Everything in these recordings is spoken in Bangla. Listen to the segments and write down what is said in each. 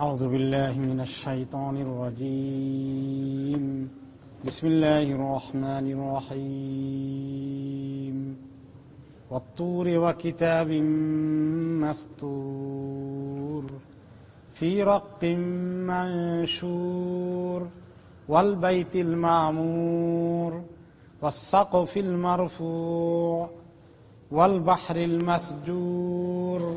أعوذ بالله من الشيطان الرجيم. بسم الله الرحمن الرحيم. والطور وكتاب مستور. في رق منشور. والبيت المعمور. والسقف المرفوع. والبحر المسجور.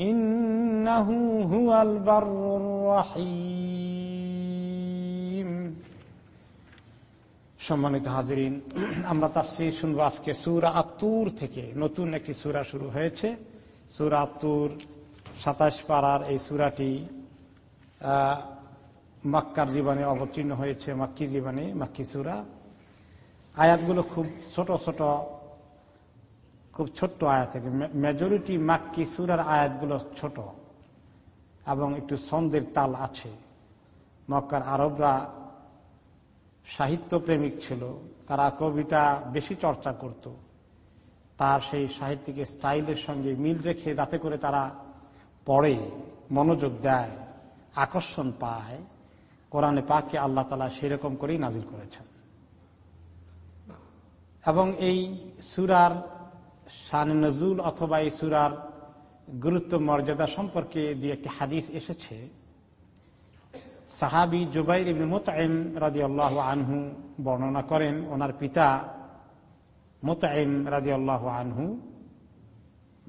إنه هو البر الرحيم সম্মানিত হাজিরিন আমরা তাফসির শুনবো আজকে সুরা আত্তুর থেকে নতুন একটি সুরা শুরু হয়েছে সুরা আত্তুর সাতাশ পাড়ার এই সুরাটি মাক্কার জীবনে অবতীর্ণ হয়েছে মাক্কি জীবনে মাক্কি সুরা আয়াতগুলো খুব ছোট ছোট খুব ছোট্ট আয়াত থেকে। মেজরিটি মাক্কি সুরার আয়াতগুলো ছোট এবং একটু ছন্দের তাল আছে। মক্কার আরবরা সাহিত্য প্রেমিক ছিল, তারা কবিতা বেশি চর্চা করত। তার সেই সাহিত্যিক স্টাইলের সঙ্গে মিল রেখে যাতে করে তারা পড়ে, মনোযোগ দেয়, আকর্ষণ পায়, কোরআনে পাককে আল্লাহ তালা সেরকম করেই নাজিল করেছেন। এবং এই সুরার শান নজুল অথবা এই সুরার গুরুত্ব মর্যাদা সম্পর্কে দিয়ে একটি হাদিস এসেছে। সাহাবি জুবাইর মোতাইম রাজি আল্লাহ আনহু বর্ণনা করেন, ওনার পিতা মোতায়েম রাজি আল্লাহ আনহু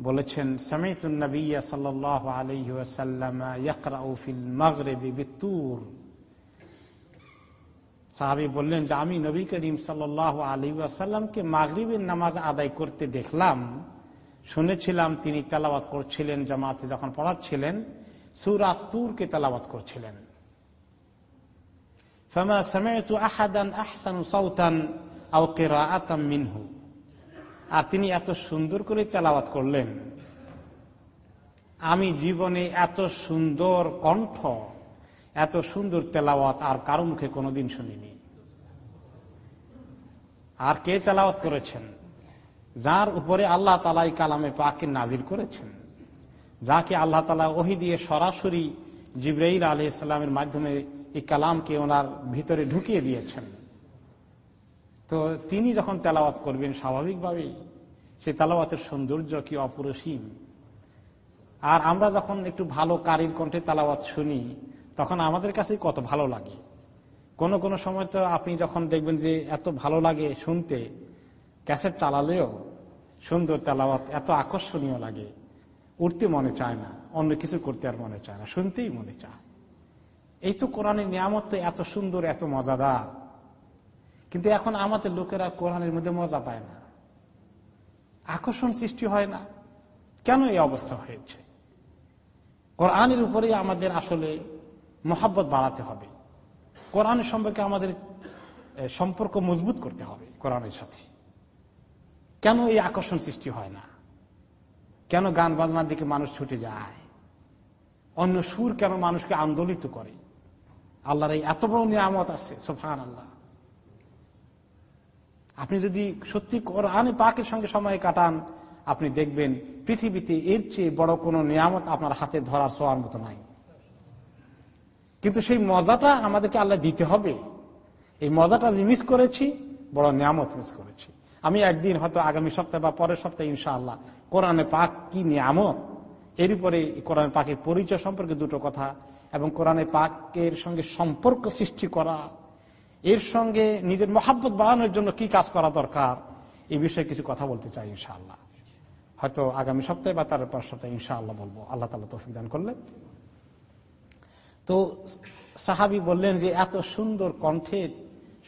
বলেছেন সামিতুন নবিয়া সাল্লাহ আলাইহি ওয়াসাল্লাম ইয়াকরাউ ফিল মাগরিবি বিতুর সাহাবি বললেন যে, আমি নবী করিম সাল আলী আসাল্লামকে মাগরীবের নামাজ আদায় করতে দেখলাম, শুনেছিলাম তিনি তেলাবাত করছিলেন জামাতে যখন পড়াচ্ছিলেন, সুরা তুরকে তেলাবাত করছিলেন। আর তিনি এত সুন্দর করে তেলাওয়াত করলেন। আমি জীবনে এত সুন্দর কণ্ঠ এত সুন্দর তেলাওয়াত আর কারও মুখে কোনোদিন শুনিনি। আর কে তেলাওয়াত করেছেন? যার উপরে আল্লাহ তালা এই কালামে পাকে নাজির করেছেন। যাকে আল্লাহ তালা ওহি দিয়ে সরাসরি জিব্রাইল আলি ইসলামের মাধ্যমে এই কালামকে ওনার ভিতরে ঢুকিয়ে দিয়েছেন। তো তিনি যখন তেলাওয়াত করবেন, স্বাভাবিকভাবেই সেই তেলাওয়াতের সৌন্দর্য কি অপরসীম। আর আমরা যখন একটু ভালো কারির কণ্ঠে তালাওয়াত শুনি তখন আমাদের কাছে কত ভালো লাগে। কোন কোন সময় তো আপনি যখন দেখবেন যে এত ভালো লাগে শুনতে, ক্যাসেট চালালেও সুন্দর তেলাওয়াত, এত আকর্ষণীয় লাগে। উঠতে মনে চায় না, অন্য কিছু করতে আর মনে চায় না, শুনতেই মনে চায়। এই তো কোরআনের নিয়ামত তো এত সুন্দর, এত মজাদার। কিন্তু এখন আমাদের লোকেরা কোরআনের মধ্যে মজা পায় না। আকর্ষণ সৃষ্টি হয় না। কেন এই অবস্থা হয়েছে? কোরআনের উপরেই আমাদের আসলে মোহাব্বত বাড়াতে হবে। কোরআনের সম্পর্কে আমাদের সম্পর্ক মজবুত করতে হবে কোরআনের সাথে। কেন এই আকর্ষণ সৃষ্টি হয় না? কেন গান বাজনার দিকে মানুষ ছুটে যায়? অন্য সুর কেন মানুষকে আন্দোলিত করে? আল্লাহর এই এত বড় নিয়ামত আছে সোফান আল্লাহ আপনি যদি সত্যি কোরআনে পাকের সঙ্গে সময় কাটান, আপনি দেখবেন পৃথিবীতে এর চেয়ে বড় কোন নিয়ামত আপনার হাতে ধরার ছোঁয়ার মতো নাই। কিন্তু সেই মজাটা আমাদেরকে আল্লাহ দিতে হবে। এই মজাটা যে মিস করেছি, বড় নিয়ামত মিস করেছি। আমি একদিন হয়তো আগামী সপ্তাহে বা পরের সপ্তাহে, ইনশাআল্লাহ, কোরআনে পাক কি নিয়ামত? এর উপরে কোরআন পাকের পরিচয় সম্পর্কে দুটো কথা এবং কোরআনে পাকের সঙ্গে সম্পর্ক সৃষ্টি করা। এর সঙ্গে নিজের মহাব্বত বাড়ানোর জন্য কি কাজ করা দরকার? এই বিষয়ে কিছু কথা বলতে চাই, ইনশাআল্লাহ। হয়তো আগামী সপ্তাহে বা তার পর সপ্তাহে, ইনশাআল্লাহ বলব। আল্লাহ তালা তৌফিক দান করলেন। তো সাহাবি বললেন যে, এত সুন্দর কণ্ঠে,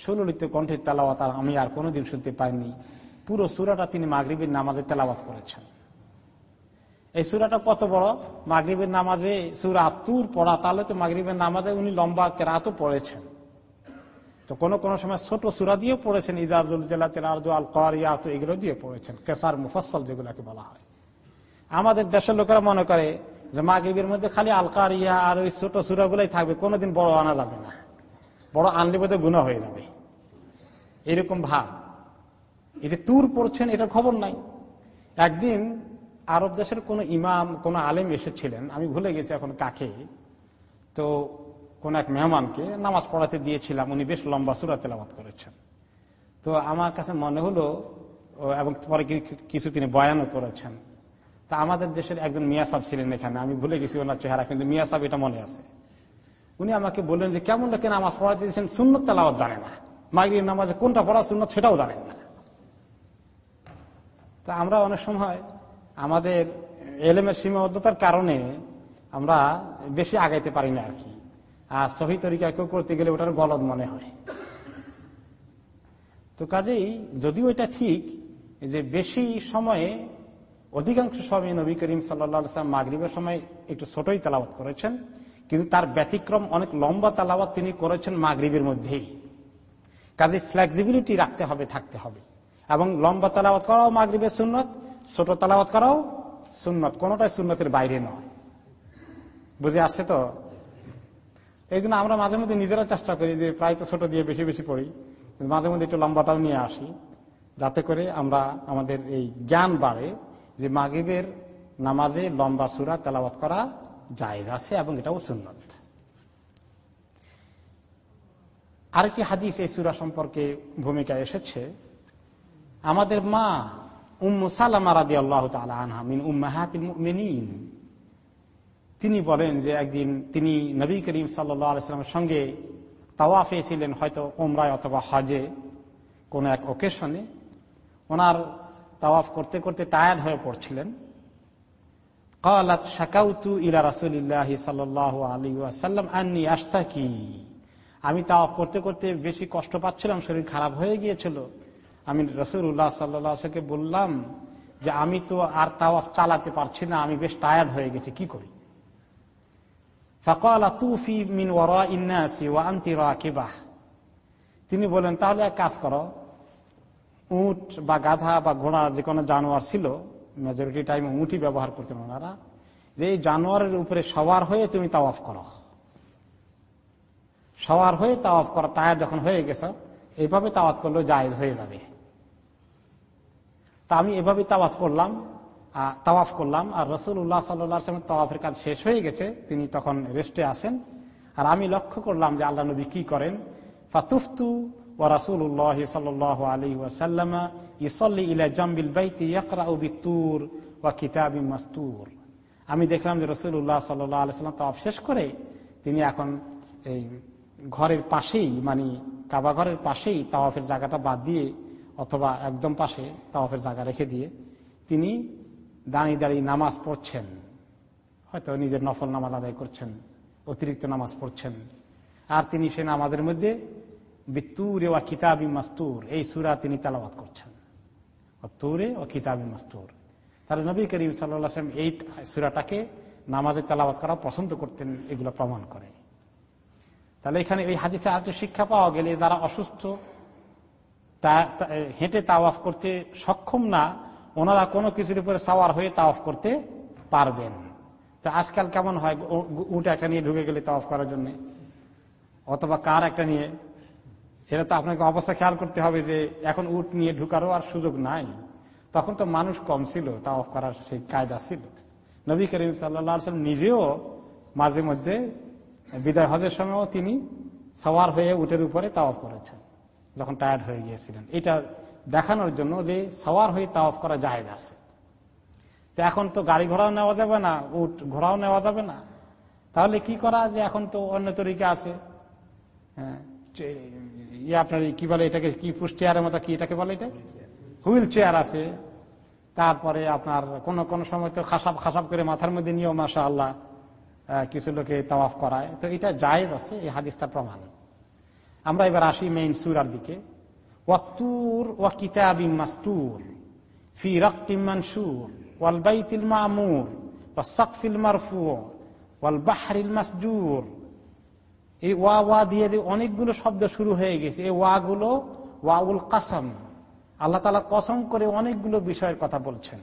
সুললিত কণ্ঠের তেলাওয়াত আর আমি আর কোনোদিন শুনতে পাইনি। পুরো সুরাটা তিনি মাগরীবের নামাজে তেলাওয়াত করেছেন। এই সুরাটা কত বড়? মাগরীবের নামাজে সুরা তুর পড়া, তাহলে তো মাগরীবের নামাজে উনি লম্বা কেরাতও পড়েছেন। তো কোন কোন সময় ছোট সুরা দিয়েও পড়েছেন ইজাজুল জেলাতের আরজু আল করিয়া তো এগুলো দিয়ে পড়েছেন, কেসার মুফসল যেগুলাকে বলা হয়। আমাদের দেশের লোকেরা মনে করে যে মাগরীবের মধ্যে খালি আলকারিয়া আর ওই ছোট সুরাগুলাই থাকবে, কোনোদিন বড় আনা যাবে না। বড় আনলে বোধহয় গুণা হয়ে যাবে। এরকম ভাব। এই যে তুর পড়ছেন, এটা খবর নাই। একদিন আরব দেশের কোন ইমাম, কোন আলেম এসেছিলেন, আমি ভুলে গেছি এখন কাকে। তো কোন এক মেহমানকে নামাজ পড়াতে দিয়েছিলাম, উনি বেশ লম্বা সুরা তেলাবাদ করেছেন। তো আমার কাছে মনে হলো এবং পরে কিছু তিনি বয়ানও করেছেন। তা আমাদের দেশের একজন মিয়া সাহ ছিলেন এখানে, আমি ভুলে গেছি ওনার চেহারা, কিন্তু মিয়া সাহ এটা মনে আছে। উনি আমাকে বললেন যে, কেমন লোকে নামাজ পড়াতে দিয়েছেন? সুন্নত তেলাওয়াত জানে না। মাগরির নামাজে কোনটা পড়া সুন্নত সেটাও জানেন না। তা আমরা অনেক সময় আমাদের এলেমের সীমাবদ্ধতার কারণে আমরা বেশি আগাইতে পারি না আর কি। আর সহি তরিকা কেউ করতে গেলে ওটার গলদ মনে হয়। তো কাজেই যদিও এটা ঠিক যে বেশি সময়ে অধিকাংশ সময় নবী করিম সাল্লাম মাগরীবের সময় একটু ছোটই তালাবাত করেছেন, কিন্তু তার ব্যতিক্রম অনেক লম্বা তালাবাত তিনি করেছেন মাগরীবের মধ্যেই। কাজে ফ্লেক্সিবিলিটি রাখতে হবে, থাকতে হবে। এবং লম্বা তালাবাত করাও মাগরীবের সুন্নত, ছোট তালাবাত করাও সুন্নত, কোনটাই সুন্নতের বাইরে নয়। বুঝে আসছে তো? এই জন্য আমরা মাঝে মধ্যে নিজেরা চেষ্টা করি যে প্রায় তো ছোট দিয়ে বেশি বেশি পড়ি মাঝে মধ্যে একটু লম্বাটাও নিয়ে আসি, যাতে করে আমরা আমাদের এই জ্ঞান বাড়ে যে মাগিবের নামাজে লম্বা সুরা তেলাওয়াত করা জায়েজ আছে এবং এটাও সুন্নত। আরেকটি হাদিস এই সুরা সম্পর্কে ভূমিকা এসেছে। আমাদের মা উম্মু সালামা আল্লাহ তিনি বলেন যে একদিন তিনি নবী করিম সাল্লামের সঙ্গে তাওয়াফে ছিলেন হয়তো ওমরায় অথবা হজে কোন এক ওকেশনে ওনার তাওয়াফ করতে করতে টায়ার্ড হয়ে পড়ছিলেন। কালাত শাকাউতু ইলা রাসুলিল্লাহ সাল্লাহ আলী আসাল্লাম আন্নি আস্তাকি আমি তাওয়াফ করতে করতে বেশি কষ্ট পাচ্ছিলাম, শরীর খারাপ হয়ে গিয়েছিল। আমি রসুল্লাহ সাল্লাহকে বললাম যে আমি তো আর তাওয়াফ চালাতে পারছি না, আমি বেশ টায়ার্ড হয়ে গেছি, কি করি? তুফি মিন ইন্নাসি ওয়া আন্তি রাকিবাহ। তিনি বলেন তাহলে এক কাজ করো উট বা গাধা বা ঘোড়া যে কোনো জানোয়ার ছিল মেজরিটি টাইমে উঁটি ব্যবহার করতেন ওনারা। যে এই জানোয়ারের উপরে সওয়ার হয়ে তুমি তাওয়াফ করো। সওয়ার হয়ে তাওয়াফ করা, টায়ার যখন হয়ে গেছ, এইভাবে তাওয়াত করলেও জায়েজ হয়ে যাবে। তা আমি এভাবে তাওয়াত করলাম তাওয়াফ করলাম, আর রসুল উল্লাহ সাল্লাম তাওয়াফের কাজ শেষ হয়ে গেছে, তিনি তখন রেস্টে আসেন আর আমি লক্ষ্য করলাম যে আল্লাহ নবী কি করেন? ফাতুফতু রাসুল্লাহ সাল আলী ওয়াসাল্লামা ইসল্লি ইলা জম্বিল বাইতি ইয়াকরা তুর ওয়া কিতাবি মাস্তুর। আমি দেখলাম যে রসুল্লাহ সাল্লাহ আলাইসাল্লাম তাওয়াফ শেষ করে তিনি এখন এই ঘরের পাশেই মানে কাবা ঘরের পাশেই তাওয়াফের জায়গাটা বাদ দিয়ে অথবা একদম পাশে তাওয়াফের জায়গা রেখে দিয়ে তিনি দাঁড়িয়ে দাঁড়িয়ে নামাজ পড়ছেন। হয়তো নিজের নফল নামাজ আদায় করছেন, অতিরিক্ত নামাজ পড়ছেন। আর তিনি সে নামাজের মধ্যে বিত্তুরে ও কিতাবি মাস্তুর, এই সুরা তিনি তালাবাদ করছেন। তুরে ও কিতাবি মাস্তুর। তাহলে নবী করিম সাল্লাম এই সুরাটাকে নামাজে তালাবাদ করা পছন্দ করতেন, এগুলো প্রমাণ করে। তাহলে এখানে এই হাদিসে আরেকটা শিক্ষা পাওয়া গেলে যারা অসুস্থ হেঁটে তাওয়াফ করতে সক্ষম না, ওনারা কোনো কিছুর উপরে সাওয়ার হয়ে তাওয়াফ করতে পারবেন। তো আজকাল কেমন হয়? উঠ একটা নিয়ে ঢুকে গেলে তাওয়াফ করার জন্য? অথবা কার একটা নিয়ে? এটা তো আপনাকে অবস্থা খেয়াল করতে হবে যে এখন উট নিয়ে ঢুকারও আর সুযোগ নাই। তখন তো মানুষ কম ছিল তা অফ করার সেই কায়দা ছিল। নবী করিম সাল্লাম নিজেও মাঝে মধ্যে বিদায় হজের সময়ও তিনি সওয়ার হয়ে উটের উপরে তা অফ করেছেন, যখন টায়ার্ড হয়ে গিয়েছিলেন। এটা দেখানোর জন্য যে সওয়ার হয়ে তা অফ করা জাহেজ আছে। তো এখন তো গাড়ি ঘোড়াও নেওয়া যাবে না, উট ঘোড়াও নেওয়া যাবে না। তাহলে কি করা যে এখন তো অন্য তরিকা আছে? হ্যাঁ আপনার কি বলে এটাকে, কি পুশ চেয়ারের মতো কি এটাকে বলে এটা? হুইল চেয়ার আছে। তারপরে আপনার কোন কোন সময় তো খাসাব খাসাব করে মাথার মধ্যে নিয়েও মাসা আল্লাহ কিছু লোকে তাওয়াফ করায়। তো এটা জায়েজ আছে, এই হাদিসটার প্রমাণ। আমরা এবার আসি মেইন সুরার দিকে। ফি ওয়াল বাইতিল মামুর বাহরিল মাসজুর এই ওয়া ওয়া দিয়ে যে অনেকগুলো শব্দ শুরু হয়ে গেছে। এই ওয়া গুলো ওয়াউল কাসম। আল্লাহ তালা কসম করে অনেকগুলো বিষয়ের কথা বলছেন।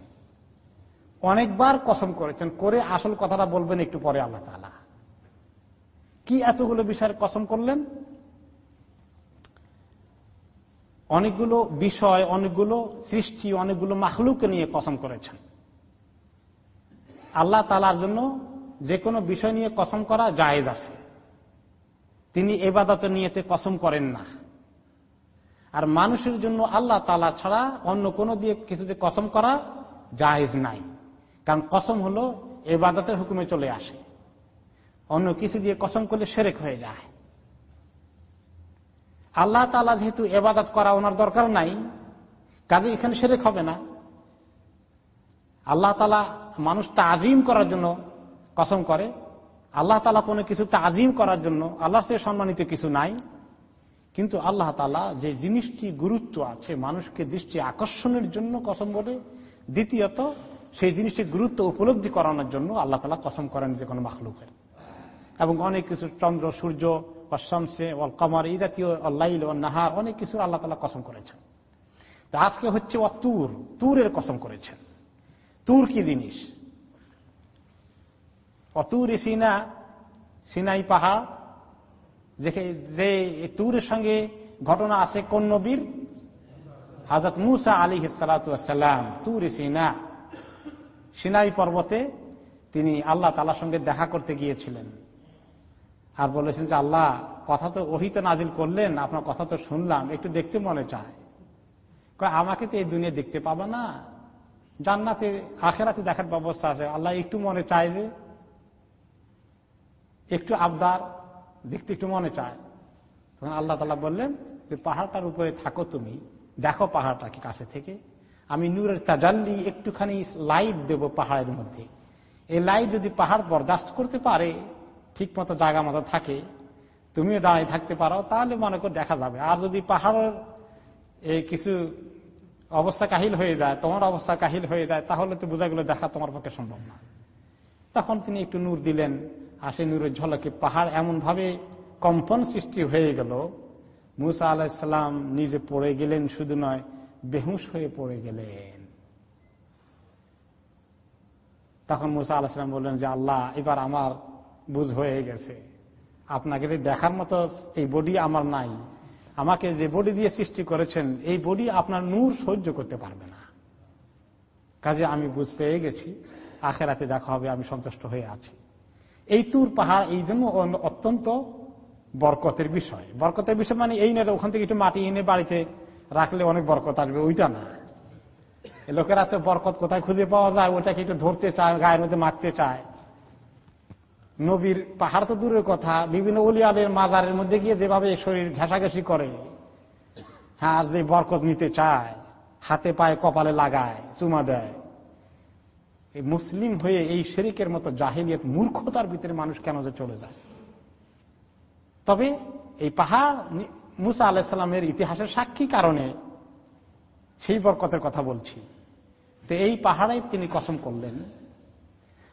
অনেকবার কসম করেছেন। করে আসল কথাটা বলবেন একটু পরে আল্লাহ তালা কি এতগুলো বিষয়ের কসম করলেন? অনেকগুলো বিষয়, অনেকগুলো সৃষ্টি, অনেকগুলো মাহলুকে নিয়ে কসম করেছেন। আল্লাহ তালার জন্য যে কোনো বিষয় নিয়ে কসম করা জায়েজ আছে। তিনি এবাদত নিয়েতে কসম করেন না। আর মানুষের জন্য আল্লাহ তালা ছাড়া অন্য কোনো দিয়ে কিছুতে কসম করা জাহেজ নাই। কারণ কসম হলো এবাদতের হুকুমে চলে আসে। অন্য কিছু দিয়ে কসম করলে সেরেক হয়ে যায়। আল্লাহ তালা যেহেতু এবাদত করা ওনার দরকার নাই, কাজে এখানে সেরেক হবে না। আল্লাহ তালা মানুষ তাজিম করার জন্য কসম করে। আল্লাহ তালা কোনো কিছু তাজিম করার জন্য আল্লাহ সে সম্মানিত কিছু নাই। কিন্তু আল্লাহ তালা যে জিনিসটি গুরুত্ব আছে, মানুষকে দৃষ্টি আকর্ষণের জন্য কসম বলে দ্বিতীয়ত, সেই জিনিসটি গুরুত্ব উপলব্ধি করানোর জন্য আল্লাহ তালা কসম করেন যে কোনো মাখলুকের। এবং অনেক কিছু চন্দ্র, সূর্য অশামসে অল কমার এই জাতীয় অল্লাইল নাহার অনেক কিছু আল্লাহ তালা কসম করেছেন। তো আজকে হচ্ছে তুর। তুরের কসম করেছেন। তুর কি জিনিস? অতুর সিনা, সিনাই পাহাড় যে তুরের সঙ্গে ঘটনা আছে কোন নবীর? হাজরত মুসা আলী সালাম তুর সিনা। সিনাই পর্বতে তিনি আল্লাহ তালার সঙ্গে দেখা করতে গিয়েছিলেন। আর বলেছেন যে, আল্লাহ, কথা তো ওহিত নাজিল করলেন, আপনার কথা তো শুনলাম, একটু দেখতে মনে চায়। আমাকে তো এই দুনিয়া দেখতে পাবো না। জান্নাতে, আখেরাতে দেখার ব্যবস্থা আছে। আল্লাহ, একটু মনে চায় যে একটু আবদার, দেখতে একটু মনে চায়। তখন আল্লাহ তালা বললেন, যে পাহাড়টার উপরে থাকো তুমি। দেখো পাহাড়টাকে কাছে থেকে। আমি নূরের তাজাল্লি একটুখানি লাইট দেব পাহাড়ের মধ্যে। এই লাইট যদি পাহাড় বরদাস্ত করতে পারে ঠিক মতো জায়গা মতো থাকে, তুমিও দাঁড়িয়ে থাকতে পারো, তাহলে মনে করে দেখা যাবে। আর যদি পাহাড়ের এই কিছু অবস্থা কাহিল হয়ে যায়, তোমার অবস্থা কাহিল হয়ে যায়, তাহলে তো বোঝা বোঝাগুলো দেখা তোমার পক্ষে সম্ভব না। তখন তিনি একটু নূর দিলেন আর সেই নূরের ঝলকে পাহাড় এমন ভাবে কম্পন সৃষ্টি হয়ে গেল, মুসা আলাহিসাল্লাম নিজে পড়ে গেলেন, শুধু নয়, বেহুশ হয়ে পড়ে গেলেন। তখন মুসা আলাহিসাম বললেন যে, আল্লাহ, এবার আমার বুঝ হয়ে গেছে। আপনাকে যে দেখার মতো এই বডি আমার নাই। আমাকে যে বডি দিয়ে সৃষ্টি করেছেন, এই বডি আপনার নূর সহ্য করতে পারবে না। কাজে আমি বুঝ পেয়ে গেছি। আখেরাতে দেখা হবে, আমি সন্তুষ্ট হয়ে আছি। এই তুর পাহাড় এই জন্য অত্যন্ত বরকতের বিষয়। বরকতের বিষয় মানে এই না ওখান থেকে একটু মাটি এনে বাড়িতে রাখলে অনেক বরকত আসবে, ওইটা না। লোকেরা তো বরকত কোথায় খুঁজে পাওয়া যায়? ওটাকে একটু ধরতে চায়, গায়ের মধ্যে মারতে চায়। নবীর পাহাড় তো দূরের কথা, বিভিন্ন অলিয়ালের মাজারের মধ্যে গিয়ে যেভাবে শরীর ঘেঁষাঘেঁষি করে হ্যাঁ আর যে বরকত নিতে চায়, হাতে পায়ে কপালে লাগায়, চুমা দেয়। মুসলিম হয়ে এই শেরিকের মতো জাহিলিয়ত মূর্খতার ভিতরে মানুষ কেন যে চলে যায়? তবে এই পাহাড় মুসা আলাহিসাল্লামের ইতিহাসের সাক্ষী কারণে সেই বরকতের কথা বলছি। তো এই পাহাড়ে তিনি কসম করলেন।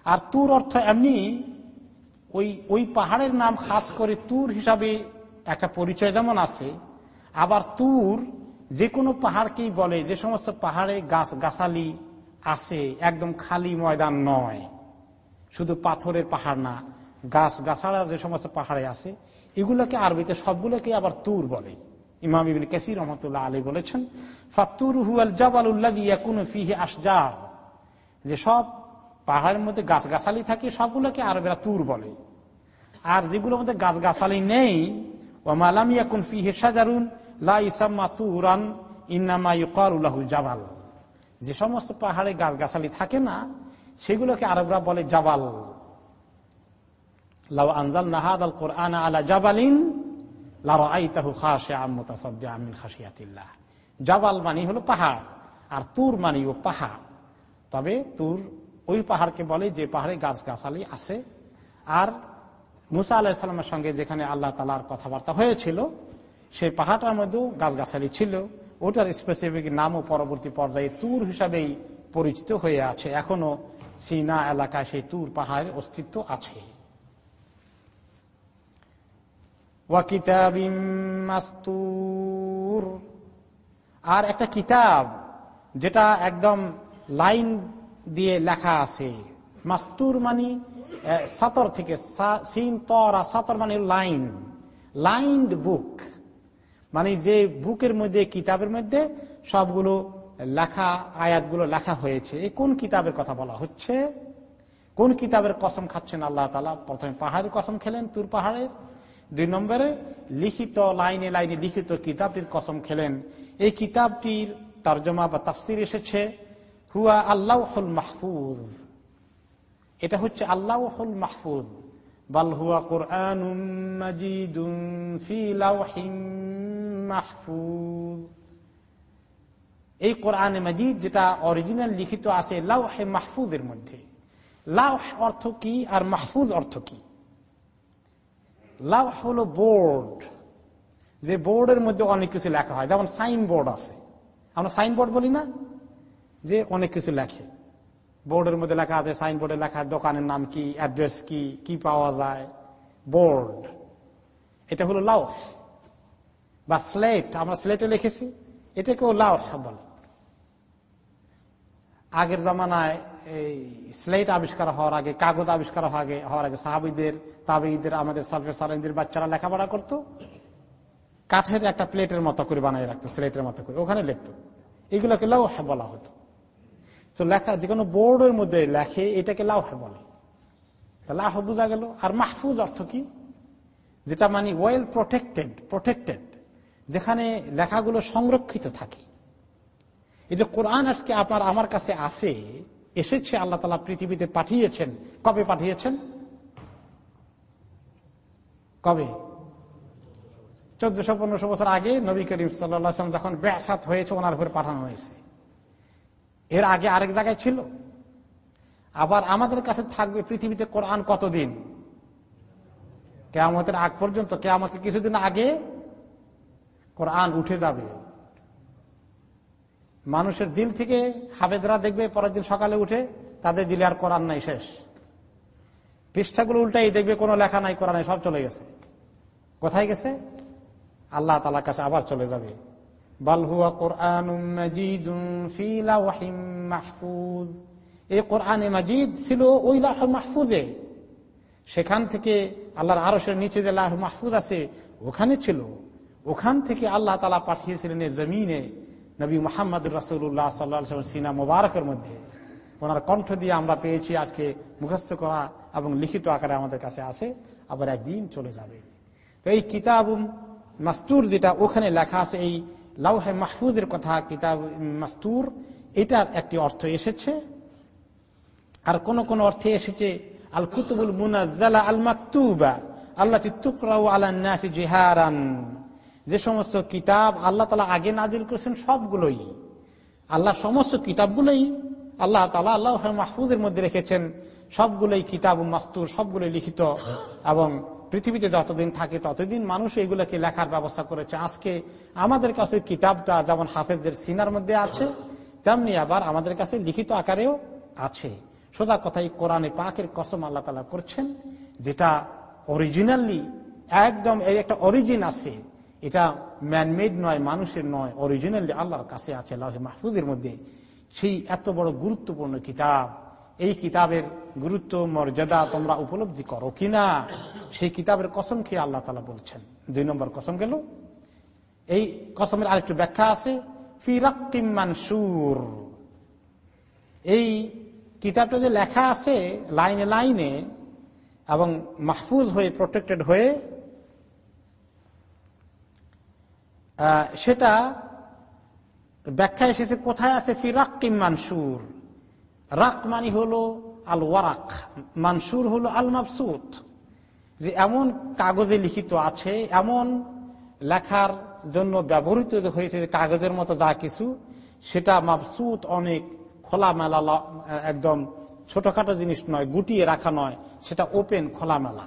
আর তুর অর্থ এমনি ওই ওই পাহাড়ের নাম খাস করে তুর হিসাবে একটা পরিচয় যেমন আছে, আবার তুর যে কোনো পাহাড়কেই বলে, যে সমস্ত পাহাড়ে গাছ, গাছালি আছে, একদম খালি ময়দান নয়। শুধু পাথরের পাহাড় না, গাছ গাছাড়া যে সমস্ত পাহাড়ে আছে, এগুলোকে আরবিতে সবগুলোকে আবার তুর বলে। ইমাম ইবিন কেসির রহমতুল্লাহ আলী বলেছেন ফাতুর হুয়াল জাবালুল্লাহ ফিহে আসজার যে সব পাহাড়ের মধ্যে গাছগাছালি থাকে, সবগুলোকে আরবেরা তুর বলে। আর যেগুলোর মধ্যে গাছগাছালি নেই ও মালাম ইয়াকুন ফিহে সাজারুন লা ইসাম্মা তুরান, ইন্নামা ইউকারুল্লাহু জাবাল। যে সমস্ত পাহাড়ে গাছগাছালি থাকে না, সেগুলোকে আরবরা বলে জাবাল। লাউ আনজাল নাহাদ আল কোরআন আলা জাবালিন জাবাল মানি হলো পাহাড়, আর তুর মানি ও পাহাড়। তবে তুর ওই পাহাড়কে বলে যে পাহাড়ে গাছ গাছালি আছে। আর মুসা আলাহিসাল্লামের সঙ্গে যেখানে আল্লাহ তালার কথাবার্তা হয়েছিল, সেই পাহাড়টার মধ্যেও গাছগাছালি ছিল। ওটার স্পেসিফিক নামও পরবর্তী পর্যায়ে তুর হিসাবেই পরিচিত হয়ে আছে। এখনও সিনা এলাকায় সেই তুর পাহাড়ের অস্তিত্ব আছে। মাস্তুর। আর একটা কিতাব যেটা একদম লাইন দিয়ে লেখা আছে। মাস্তুর মানি সাতর থেকে সিন তর আর সাতর মানে লাইন। লাইন্ড বুক। মানে যে বুকের মধ্যে, কিতাবের মধ্যে সবগুলো লেখা, আয়াতগুলো লেখা হয়েছে এই কোন কিতাবের কথা বলা হচ্ছে? কোন কিতাবের কসম খাচ্ছেন আল্লাহ তালা প্রথমে পাহাড়ের কসম খেলেন, তুর পাহাড়ের দুই নম্বরে, লিখিত লাইনে লাইনে লিখিত কিতাবটির কসম খেলেন। এই কিতাবটির তর্জমা বা তাফসির এসেছে, হুয়া আল্লাহল মাহফুজ। এটা হচ্ছে আল্লাহল মাহফুজ। বাল হুয়া কোরআন মাহফুজ। এই কোরআনে মজিদ যেটা অরিজিনাল লিখিত আছে, লাউহে মাহফুজের মধ্যে। লাউহ অর্থ কি আর মাহফুজ অর্থ কি? লাভ হলো বোর্ড। যে বোর্ডের মধ্যে অনেক কিছু লেখা হয়। যেমন সাইন বোর্ড আছে। আমরা সাইন বোর্ড বলি না? যে অনেক কিছু লেখে। বোর্ডের মধ্যে লেখা আছে সাইন বোর্ডে লেখা দোকানের নাম কি, অ্যাড্রেস কি কি পাওয়া যায়? বোর্ড। এটা হলো লাউফ বা স্লেট আমরা স্লেটে লিখেছি, এটাকেও লাউফ বলে। আগের জমানায় এই স্লেট আবিষ্কার হওয়ার আগে, কাগজ আবিষ্কার হওয়ার আগে সাহাবিদের তাবিদের আমাদের সালফে সালাইদের বাচ্চারা লেখাপড়া করতো। কাঠের একটা প্লেটের মতো করে বানিয়ে রাখতো স্লেটের মতো করে, ওখানে লিখতো। এগুলোকে লাউহা বলা হতো। তো লেখা, যে কোনো বোর্ডের মধ্যে লেখে, এটাকে লাউহা বলে। লাহ বোঝা গেল। আর মাহফুজ অর্থ কি? যেটা মানে ওয়েল প্রোটেক্টেড প্রোটেক্টেড যেখানে লেখাগুলো সংরক্ষিত থাকে। এই যে কোরআন আজকে আপনার আমার কাছে আসে এসেছে, আল্লাহ তালা পৃথিবীতে পাঠিয়েছেন। কবে পাঠিয়েছেন? কবে? চোদ্দশো, পনেরোশো বছর আগে নবী করিম সাল্লাম যখন ব্যাসাত হয়েছে, ওনার উপরে পাঠানো হয়েছে। এর আগে আরেক জায়গায় ছিল। আবার আমাদের কাছে থাকবে পৃথিবীতে কোরআন কতদিন? কেয়ামতের আগ পর্যন্ত। কেয়ামতের কিছুদিন আগে কোরআন উঠে যাবে। মানুষের দিল থেকে হাফেদরা দেখবে, পরের দিন সকালে উঠে তাদের দিলে আর কোরআন নাই, শেষ। পৃষ্ঠাগুলো উল্টাই দেখবে, কোনো লেখা নাই, কোরআন সব চলে গেছে। কোথায় গেছে? আল্লাহ তালার কাছে আবার চলে যাবে। বালহুয়া কোরআন এই কোরআনে মাজিদ ছিল ওই লাহ মাহফুজে। সেখান থেকে আল্লাহর আরসের নিচে যে লাহ মাহফুজ আছে, ওখানে ছিল। ওখান থেকে আল্লাহ তালা পাঠিয়েছিলেন জমিনে নবী মোহাম্মদ রাসুল্লাহ সাল্লা সিনা মোবারকের মধ্যে। ওনার কণ্ঠ দিয়ে আমরা পেয়েছি আজকে মুখস্থ করা এবং লিখিত আকারে আমাদের কাছে আছে, আবার একদিন চলে যাবে। তো এই কিতাব মাস্তুর যেটা, ওখানে লেখা আছে এই লাউহে মাহফুজের কথা, কিতাব মাস্তুর, এটার একটি অর্থ এসেছে। আর কোন কোন অর্থে এসেছে আল কুতুবুল মুনাজ্জালা আল মাকতুবা আল্লাহ তুকরাউ আলা নাসি জিহারান। যে সমস্ত কিতাব আল্লাহ তালা আগে নাজিল করেছেন সবগুলোই। আল্লাহ সমস্ত কিতাবগুলোই আল্লাহ তালা আল্লাহ মাহফুজের মধ্যে রেখেছেন। সবগুলোই কিতাব মাস্তুর, সবগুলোই লিখিত এবং পৃথিবীতে যতদিন থাকে ততদিন মানুষ এগুলোকে লেখার ব্যবস্থা করেছে। আজকে আমাদের কাছে কিতাবটা যেমন হাফেজদের সিনার মধ্যে আছে, তেমনি আবার আমাদের কাছে লিখিত আকারেও আছে। সোজা কথাই কোরআনে পাকের কসম আল্লাহ তালা করছেন, যেটা অরিজিনালি একদম এর একটা অরিজিন আছে। এটা ম্যানমেড নয়, মানুষের নয় অরিজিনালি আল্লাহর কাছে আছে আল্লাহ মাহফুজের মধ্যে। সেই এত বড় গুরুত্বপূর্ণ কিতাব, এই কিতাবের গুরুত্ব, মর্যাদা তোমরা উপলব্ধি করো কিনা, সেই কিতাবের কসম খেয়ে আল্লাহ তালা বলছেন। দুই নম্বর কসম গেল। এই কসমের আরেকটু ব্যাখ্যা আছে মানসুর। এই কিতাবটা যে লেখা আছে, লাইনে লাইনে, এবং মাহফুজ হয়ে প্রোটেক্টেড হয়ে সেটা ব্যাখ্যা এসেছে, কোথায় আছে? ফিরাক্কিম মানসুর। রাক মানি হলো আল ওয়ারাক মানসুর হলো আল মাবসুত যে এমন কাগজে লিখিত আছে, এমন লেখার জন্য ব্যবহৃত হয়েছে কাগজের মতো যা কিছু, সেটা মাবসুত অনেক খোলামেলা একদম ছোটখাটো জিনিস নয়, গুটিয়ে রাখা নয়, সেটা ওপেন খোলামেলা।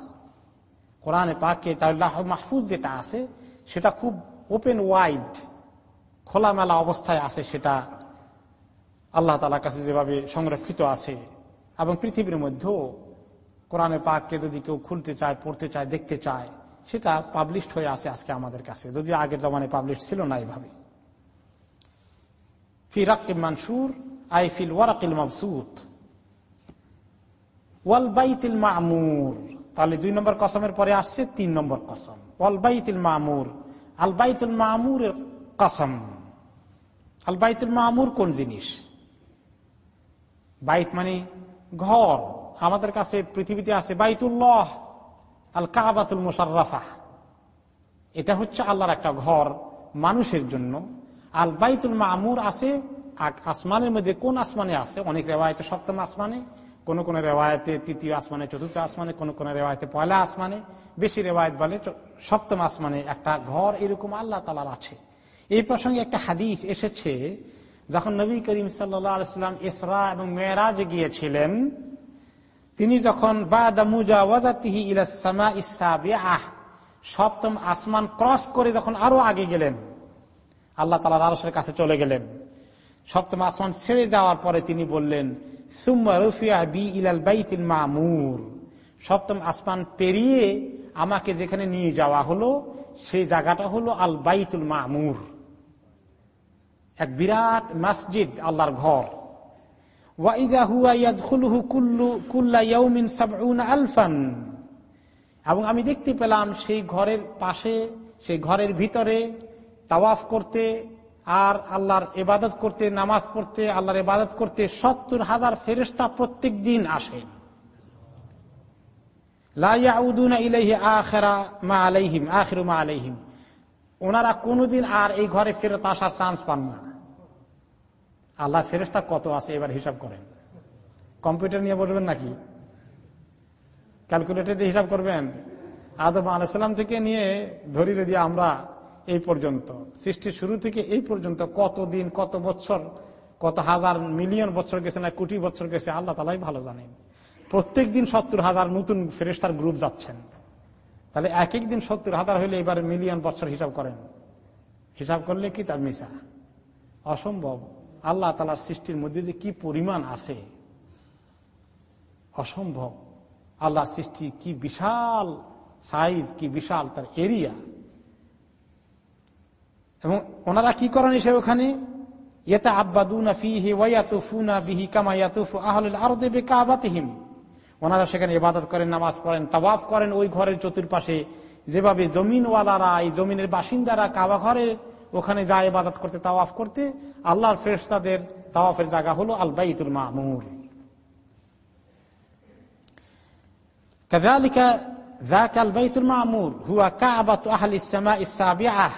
কোরআনে পাকে তার মাহফুজ যেটা আছে, সেটা খুব ওপেন ওয়াইড, খোলামেলা অবস্থায় আছে সেটা আল্লাহ তালার কাছে যেভাবে সংরক্ষিত আছে। এবং পৃথিবীর মধ্যেও কোরআনে পাককে যদি কেউ খুলতে চায়, পড়তে চায়, দেখতে চায়, সেটা পাবলিশড হয়ে আছে আজকে আমাদের কাছে। যদি আগের জমানে পাবলিশ ছিল না এইভাবে ফিরাক্কিম মানসুর, আই ফিল ওয়ারাকিল মাবসুত। ওয়াল মামুর। তাহলে দুই নম্বর কসমের পরে আসছে তিন নম্বর কসম। ওয়াল বাইতিল মামুর। আল বাইতুল মামুরের কসম। আল বাইতুল মামুর কোন জিনিস? বাইত মানে ঘর। আমাদের কাছে পৃথিবীতে আছে বাইতুল্লাহ, আল কাবাতুল মুশাররাফা। এটা হচ্ছে আল্লাহর একটা ঘর মানুষের জন্য। আল বাইতুল মামুর আছে আসমানের মধ্যে কোন আসমানে আছে? অনেক রেওয়ায়তে সপ্তম আসমানে। কোন কোন রেওয়ায়তে তৃতীয় আসমানে, চতুর্থ আসমানে, কোন কোন রেওয়ায়তে পয়লা আসমানে, বেশি রেওয়ায়ত বলে সপ্তম আসমানে একটা ঘর এরকম আল্লাহ তালার আছে। এই প্রসঙ্গে একটা হাদিস এসেছে, যখন নবী করিম সাল্লাম ইসরা এবং মেয়েরাজ গিয়েছিলেন, তিনি যখন সপ্তম আসমান ক্রস করে যখন আরও আগে গেলেন, আল্লাহ তালার আরসের কাছে চলে গেলেন। সপ্তম আসমান ছেড়ে যাওয়ার পরে তিনি বললেন মামুর। সপ্তম আসমান পেরিয়ে আমাকে যেখানে নিয়ে যাওয়া হলো সেই জায়গাটা হলো আল বাইতুল মামুর। এক বিরাট মসজিদ, আল্লাহর ঘর। আলফান। এবং আমি দেখতে পেলাম সেই ঘরের পাশে, সেই ঘরের ভিতরে তাওয়াফ করতে আর আল্লাহর ইবাদত করতে, নামাজ পড়তে, আল্লাহর ইবাদত করতে সত্তর হাজার ফেরিস্তা প্রত্যেক দিন আসে। ওনারা কোনদিন আর এই ঘরে ফেরত আসার চান্স পান না। আল্লাহ ফেরেস্তা কত আছে এবার হিসাব করেন। কম্পিউটার নিয়ে বলবেন নাকি? ক্যালকুলেটর দিয়ে হিসাব করবেন? আদম আলাইসাল্লাম থেকে নিয়ে ধরিয়ে দিয়ে আমরা এই পর্যন্ত। সৃষ্টির শুরু থেকে এই পর্যন্ত কত দিন, কত বছর, কত হাজার মিলিয়ন বছর গেছে না কোটি বছর গেছে, আল্লাহ তালাই ভালো জানেন। প্রত্যেক দিন সত্তর হাজার নতুন ফেরেস্তার গ্রুপ যাচ্ছেন। তাহলে এক এক দিন সত্তর হাজার হইলে এবার মিলিয়ন বছর হিসাব করেন। হিসাব করলে কি তার মিশা? অসম্ভব। আল্লাহ তালার সৃষ্টির মধ্যে যে কি পরিমাণ আছে, অসম্ভব। আল্লাহর সৃষ্টি কি বিশাল সাইজ কি বিশাল তার এরিয়া এবং ওনারা কি করেন এসে ওখানে ইয়েতে আব্বাদুনা ফিহি ওয়াইয়াতুফুনা বিহি কামাইয়াতুফু আহলুল আরদে বেকাবাতিহিম ওনারা সেখানে ইবাদত করেন নামাজ পড়েন তাওয়াফ করেন ওই ঘরের চতুর্পাশে যেভাবে জমিনওয়ালারা এই জমিনের বাসিন্দারা কাবা ঘরের ওখানে যায় ইবাদত করতে তাওয়াফ করতে আল্লাহর ফেরেশতাদের তাওয়াফের জায়গা হলো আল বাইতুল মামুর كذلك ذاك البيت المعمور هو كعبة أهل السماء السابعة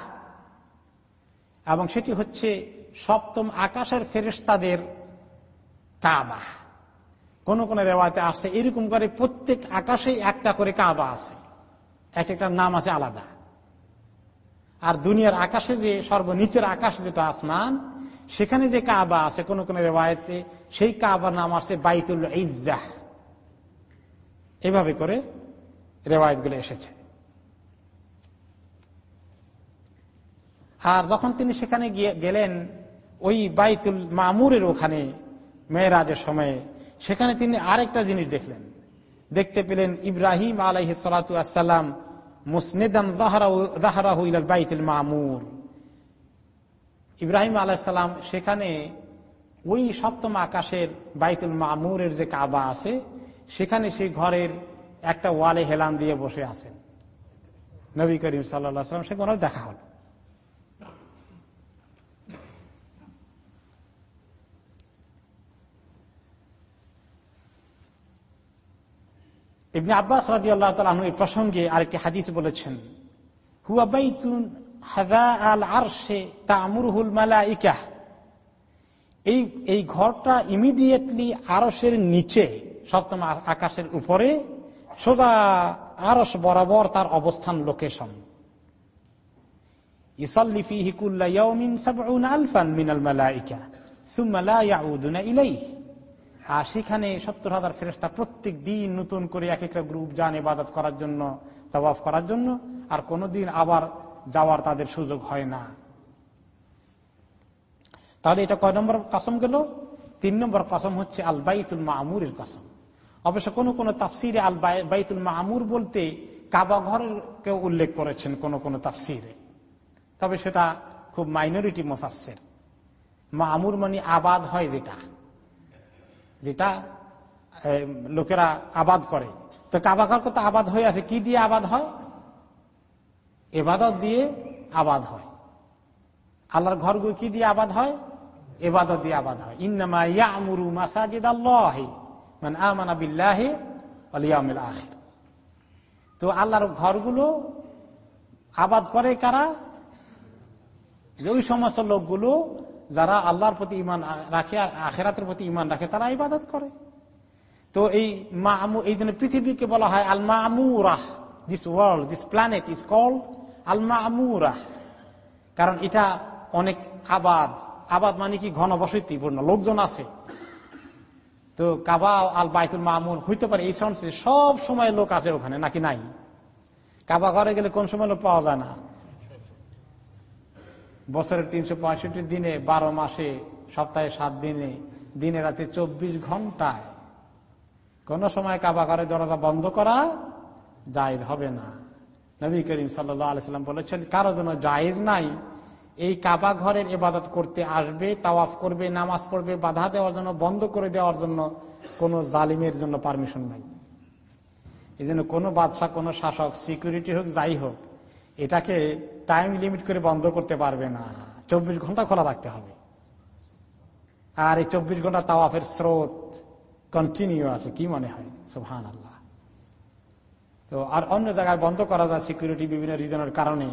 এবং সেটি হচ্ছে সপ্তম আকাশের ফেরেস্তাদের কাবা। কোন কোন রেওয়াতে আসছে, এরকম করে প্রত্যেক আকাশেই একটা করে কাবা আছে। এক একটা নাম আছে আলাদা। আর দুনিয়ার আকাশে যে, সর্বনিচের আকাশ যেটা আসমান, সেখানে যে কাবা আছে, কোন কোন রেওয়ায়তে সেই কাবার নাম আছে বাইতুল ইজাহ এভাবে করে রেওয়ায়তগুলো এসেছে। আর যখন তিনি সেখানে গেলেন, ওই বাইতুল মামুরের ওখানে মেয়েরাজের সময়ে, সেখানে তিনি আরেকটা জিনিস দেখলেন। দেখতে পেলেন ইব্রাহিম আলাইহ সালাম মুসনেদান বাইতুল মামুর। ইব্রাহিম আলাইসাল্লাম সেখানে ওই সপ্তম আকাশের বাইতুল মামুরের যে কাবা আছে, সেখানে সেই ঘরের একটা ওয়ালে হেলান দিয়ে বসে আছেন। নবী করিম সাল্লা সাল্লাম সে দেখা হল। ইবনে আব্বাস রাজি আল্লাহ তালু এই প্রসঙ্গে আরেকটি হাদিস বলেছেন। হুয়াবাইতুন হাজা আল আরশে তামুরহুল মালাইকা এই এই ঘরটা ইমিডিয়েটলি আরসের নিচে, সপ্তম আকাশের উপরে, সোজা আরস বরাবর তার অবস্থান লোকেশন। ইসল্লিফি হিকুল্লা ইয়াউমিন আলফান মিনাল মালাইকা সুম্মা লা ইয়াউদুনা ইলাইহি। আর সেখানে সত্তর হাজার ফেরেস্তা প্রত্যেক দিন নতুন করে এক একটা গ্রুপ যান ইবাদত করার জন্য তবাফ করার জন্য, আর কোনোদিন আবার যাওয়ার তাদের সুযোগ হয় না। তাহলে এটা কয় নম্বর কসম গেল? তিন নম্বর কসম হচ্ছে আল বাইতুল মামুরের কসম। অবশ্য কোন কোন তাফসিরে আল বাইতুল মামুর বলতে কাবা ঘরের কেউ উল্লেখ করেছেন কোন কোন তাফসিরে। তবে সেটা খুব মাইনরিটি মোফাসের মামুর মানে আবাদ হয় যেটা। যেটা লোকেরা আবাদ করে। তো কাবাঘর কত আবাদ হয়ে আছে? কি দিয়ে আবাদ হয়? এবাদত দিয়ে আবাদ হয়। আল্লাহর ঘরগুলো কি দিয়ে আবাদ হয়? এবাদত দিয়ে আবাদ হয়। ইন্নামা ইয়ামুরু মাসাজিদ আল্লাহ মানে আমানা বিল্লাহে আলিয়ামিল আখির। তো আল্লাহর ঘরগুলো আবাদ করে কারা? যে ওই সমস্ত লোকগুলো যারা আল্লাহর প্রতি ইমান রাখে আর আখেরাতের প্রতি ইমান রাখে, তারা ইবাদত করে। তো এই মামু, এই জন্য পৃথিবীকে বলা হয় আল মামুরাহ this world this planet is called আল মামুরাহ কারণ এটা অনেক আবাদ। আবাদ মানে কি? ঘন বসতিপূর্ণ লোকজন আছে। তো কাবা আল বাইতুল মামুর হইতে পারে, এই সংসে সব সময় লোক আছে ওখানে, নাকি নাই? কাবা ঘরে গেলে কোন সময় লোক পাওয়া যায় না। বছরের তিনশো পঁয়ষট্টি দিনে, বারো মাসে, সপ্তাহে সাত দিনে দিনে রাতে চব্বিশ ঘন্টায়। কোন সময় কাবা ঘরে দরজা বন্ধ করা জায়জ হবে না। নবী করিম সাল্লাম বলেছেন, কারও জন্য জায়েজ নাই। এই কাবা ঘরের ইবাদত করতে আসবে, তাওয়াফ করবে, নামাজ পড়বে, বাধা দেওয়ার জন্য, বন্ধ করে দেওয়ার জন্য কোনো জালিমের জন্য পারমিশন নাই। এই জন্য কোনো বাদশাহ, কোনো শাসক, সিকিউরিটি হোক, যাই হোক, এটাকে টাইম লিমিট করে বন্ধ করতে পারবে না। চব্বিশ ঘণ্টা খোলা রাখতে হবে। আর এই চব্বিশ ঘণ্টা তাওয়াফের স্রোত কন্টিনিউ আছে, কি মনে হয়? সুহান আল্লাহ তো আর অন্য জায়গায় বন্ধ করা যায় সিকিউরিটি বিভিন্ন রিজনের কারণে।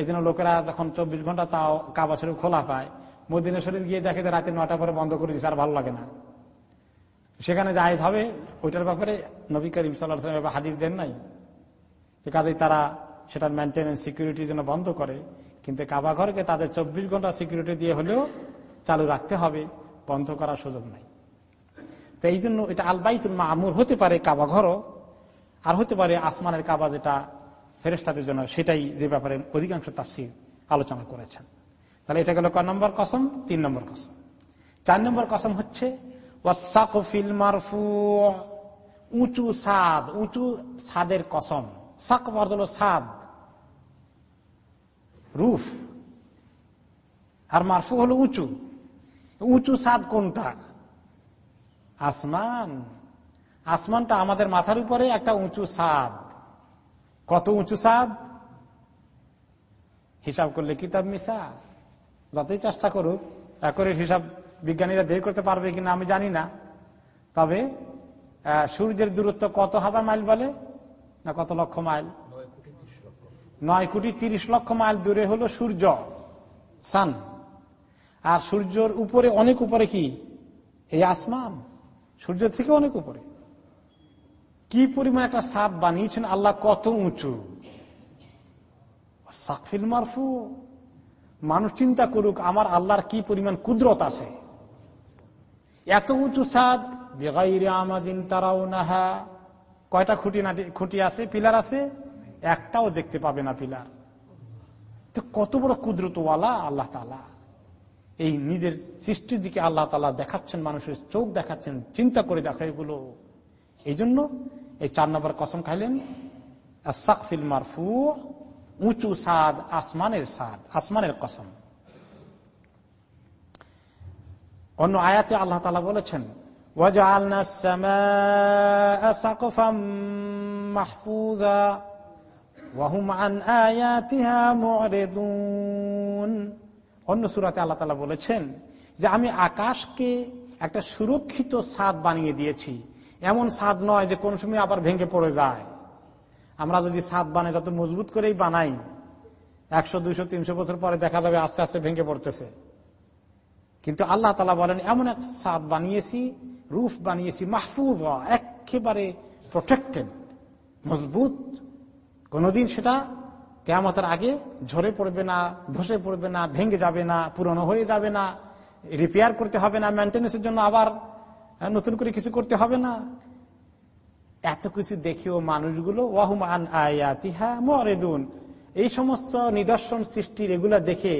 এই জন্য লোকেরা যখন চব্বিশ ঘণ্টা তাও কাবা শরীফ খোলা পায়, মদিনা শরীফ গিয়ে দেখে যে রাতে নটা পরে বন্ধ করে দিচ্ছে আর ভালো লাগে না। সেখানে জাহেজ হবে, ওইটার ব্যাপারে নবী করিম সাল্লাহ হাদিস দেন নাই। কাজেই তারা সেটার মেনটেন্স সিকিউরিটির জন্য বন্ধ করে, কিন্তু কাবা ঘরকে তাদের চব্বিশ ঘণ্টা সিকিউরিটি দিয়ে হলেও চালু রাখতে হবে, বন্ধ করার সুযোগ নাই। তো এই জন্য এটা আলবাইতুল মামুর হতে পারে কাবা ঘরও আর হতে পারে আসমানের কাবা যেটা ফেরেস্তাদের জন্য, সেটাই যে ব্যাপারে অধিকাংশ তাফসির আলোচনা করেছেন। তাহলে এটা গেল ক নম্বর কসম, তিন নম্বর কসম। চার নম্বর কসম হচ্ছে উঁচু সাদ, উঁচু সাদের কসম। সাক হল সাদ, রুফ, আর মারফু হলো উঁচু। উঁচু সাদ কোনটা? আসমান। আসমানটা আমাদের মাথার উপরে একটা উঁচু সাদ। কত উঁচু সাদ? হিসাব করলে কিতাব মিশা যতই চেষ্টা করুক করে হিসাব বিজ্ঞানীরা বের করতে পারবে কিনা আমি জানি না। তবে সূর্যের দূরত্ব কত হাজার মাইল বলে? না কত লক্ষ মাইল? নয় কোটি তিরিশ লক্ষ মাইল দূরে হলো সূর্য সান আর সূর্যর উপরে অনেক উপরে কি? এই আসমান। সূর্য থেকে অনেক উপরে। কি পরিমাণ একটা সাপ বানিয়েছেন আল্লাহ, কত উঁচু। সাকফিল মারফু। মানুষ চিন্তা করুক, আমার আল্লাহর কি পরিমাণ কুদরত আছে। এত উঁচু সাদ বেগাইরে আমাদিন তারাও নাহা কয়টা খুঁটি খুঁটি আছে, পিলার আছে? একটাও দেখতে পাবে না পিলার। তো কত বড় কুদরতওয়ালা আল্লাহ তালা এই নিজের সৃষ্টির দিকে আল্লাহ তালা দেখাচ্ছেন, মানুষের চোখ দেখাচ্ছেন, চিন্তা করে দেখা এগুলো। এই জন্য এই চার নম্বর কসম খাইলেন সাকফিল মারফু, উঁচু সাদ, আসমানের সাদ, আসমানের কসম। অন্য আয়াতে আল্লাহ তালা বলেছেন অন্য সুরাতে আল্লাহ তালা বলেছেন যে আমি আকাশকে একটা সুরক্ষিত সাদ বানিয়ে দিয়েছি। এমন সাদ নয় যে কোন সময় আবার ভেঙে পড়ে যায়। আমরা যদি সাদ বানাই, যত মজবুত করেই বানাই, একশো, দুইশো, তিনশো বছর পরে দেখা যাবে আস্তে আস্তে ভেঙে পড়তেছে। কিন্তু আল্লাহ তালা বলেন, এমন এক সাদ বানিয়েছি রুফ বানিয়েছি, মাহফুজ একেবারে প্রোটেক্টেড মজবুত। কোনদিন সেটা কেমতের আগে ঝরে পড়বে না, ধসে পড়বে না, ভেঙে যাবে না, পুরনো হয়ে যাবে না রিপেয়ার করতে হবে না মেনটেন্সের জন্য আবার নতুন করে কিছু করতে হবে না। এত কিছু দেখেও মানুষগুলো, ওয়াহুম আন আয়াতিহা মরেদুন। এই সমস্ত নিদর্শন সৃষ্টির এগুলা দেখে,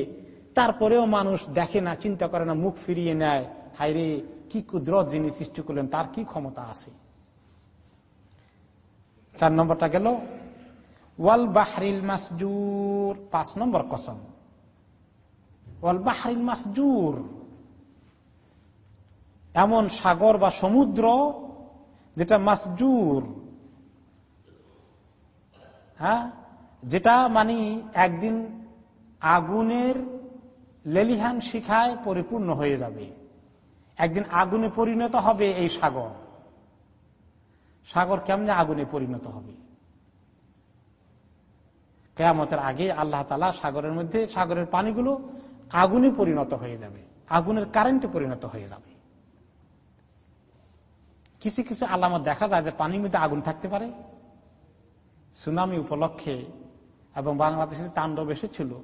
তারপরেও মানুষ দেখে না, চিন্তা করে না, মুখ ফিরিয়ে নেয়। হাইরে কি কুদরত যিনি সৃষ্টি করলেন, তার কি ক্ষমতা আছে? চার নম্বরটা গেল, ওয়াল বাহরিল মাসজুর, পাঁচ নম্বর কসম। ওয়াল বাহরিল মাসজুর। এমন সাগর বা সমুদ্র যেটা মাসজুর। হ্যাঁ? যেটা মানে একদিন আগুনের লেলিহান শিখায় পরিপূর্ণ হয়ে যাবে। একদিন আগুনে পরিণত হবে এই সাগর। সাগর কেমনে আগুনে পরিণত হবে? কেয়ামতের আগে আল্লাহ তালা সাগরের মধ্যে, সাগরের পানিগুলো আগুনে পরিণত হয়ে যাবে। আগুনের কারেন্টে পরিণত হয়ে যাবে। কিছু কিছু আলামত দেখা যায় যে পানির মধ্যে আগুন থাকতে পারে। সুনামি উপলক্ষে এবং বাংলাদেশের তাণ্ডব এসেছিল।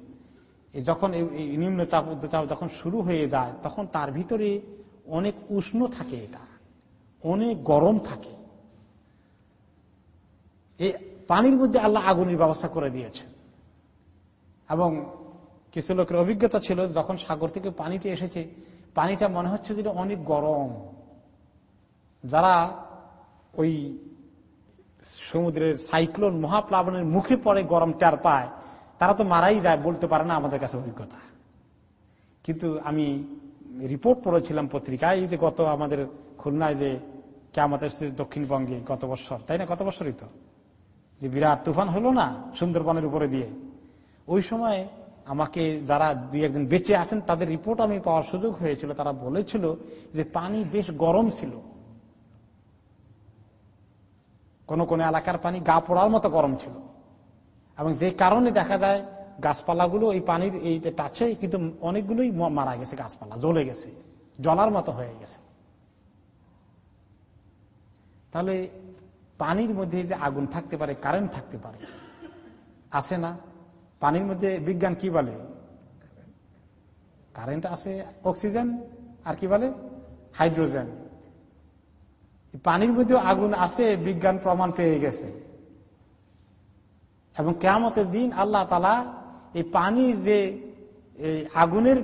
যখন এই নিম্নচাপ উদ্যচাপ যখন শুরু হয়ে যায়, তখন তার ভিতরে অনেক উষ্ণ থাকে এটা। অনেক গরম থাকে। এই পানির মধ্যে আল্লাহ আগুনের ব্যবস্থা করে দিয়েছে এবং কিছু লোকের অভিজ্ঞতা ছিল, যখন সাগর থেকে পানিটা এসেছে, পানিটা মনে হচ্ছে যে অনেক গরম। যারা ওই সমুদ্রের সাইক্লোন মহাপ্লাবনের মুখে পড়ে গরম টের পায়, তারা তো মারাই যায় বলতে পারে না আমাদের কাছে অভিজ্ঞতা। কিন্তু আমি রিপোর্ট পড়েছিলাম পত্রিকায় যে গত আমাদের খুলনায় যে আমাদের দক্ষিণবঙ্গে গত বছর, তাই না? গত বছরই তো। যে বিরাট তুফান হলো না সুন্দরবনের উপরে দিয়ে। ওই সময় আমাকে যারা দুই একজন বেঁচে আছেন, তাদের রিপোর্ট আমি পাওয়ার সুযোগ হয়েছিল। তারা বলেছিল যে পানি বেশ গরম ছিল। কোন কোন এলাকার পানি গা পড়ার মতো গরম ছিল। এবং যে কারণে দেখা যায় গাছপালাগুলো এই পানির এই টাচে কিন্তু অনেকগুলোই মারা গেছে, গাছপালা, জ্বলে গেছে জলার মতো হয়ে গেছে। তাহলে পানির মধ্যে যে আগুন থাকতে পারে কারেন্ট থাকতে পারে, আছে না? পানির মধ্যে বিজ্ঞান কি বলে? কারেন্ট আছে অক্সিজেন আর কি বলে? হাইড্রোজেন পানির মধ্যে আগুন আছে, বিজ্ঞান প্রমাণ পেয়ে গেছে। এবং কেয়ামতের দিন আল্লাহ তালা এই পানির যে আগুনের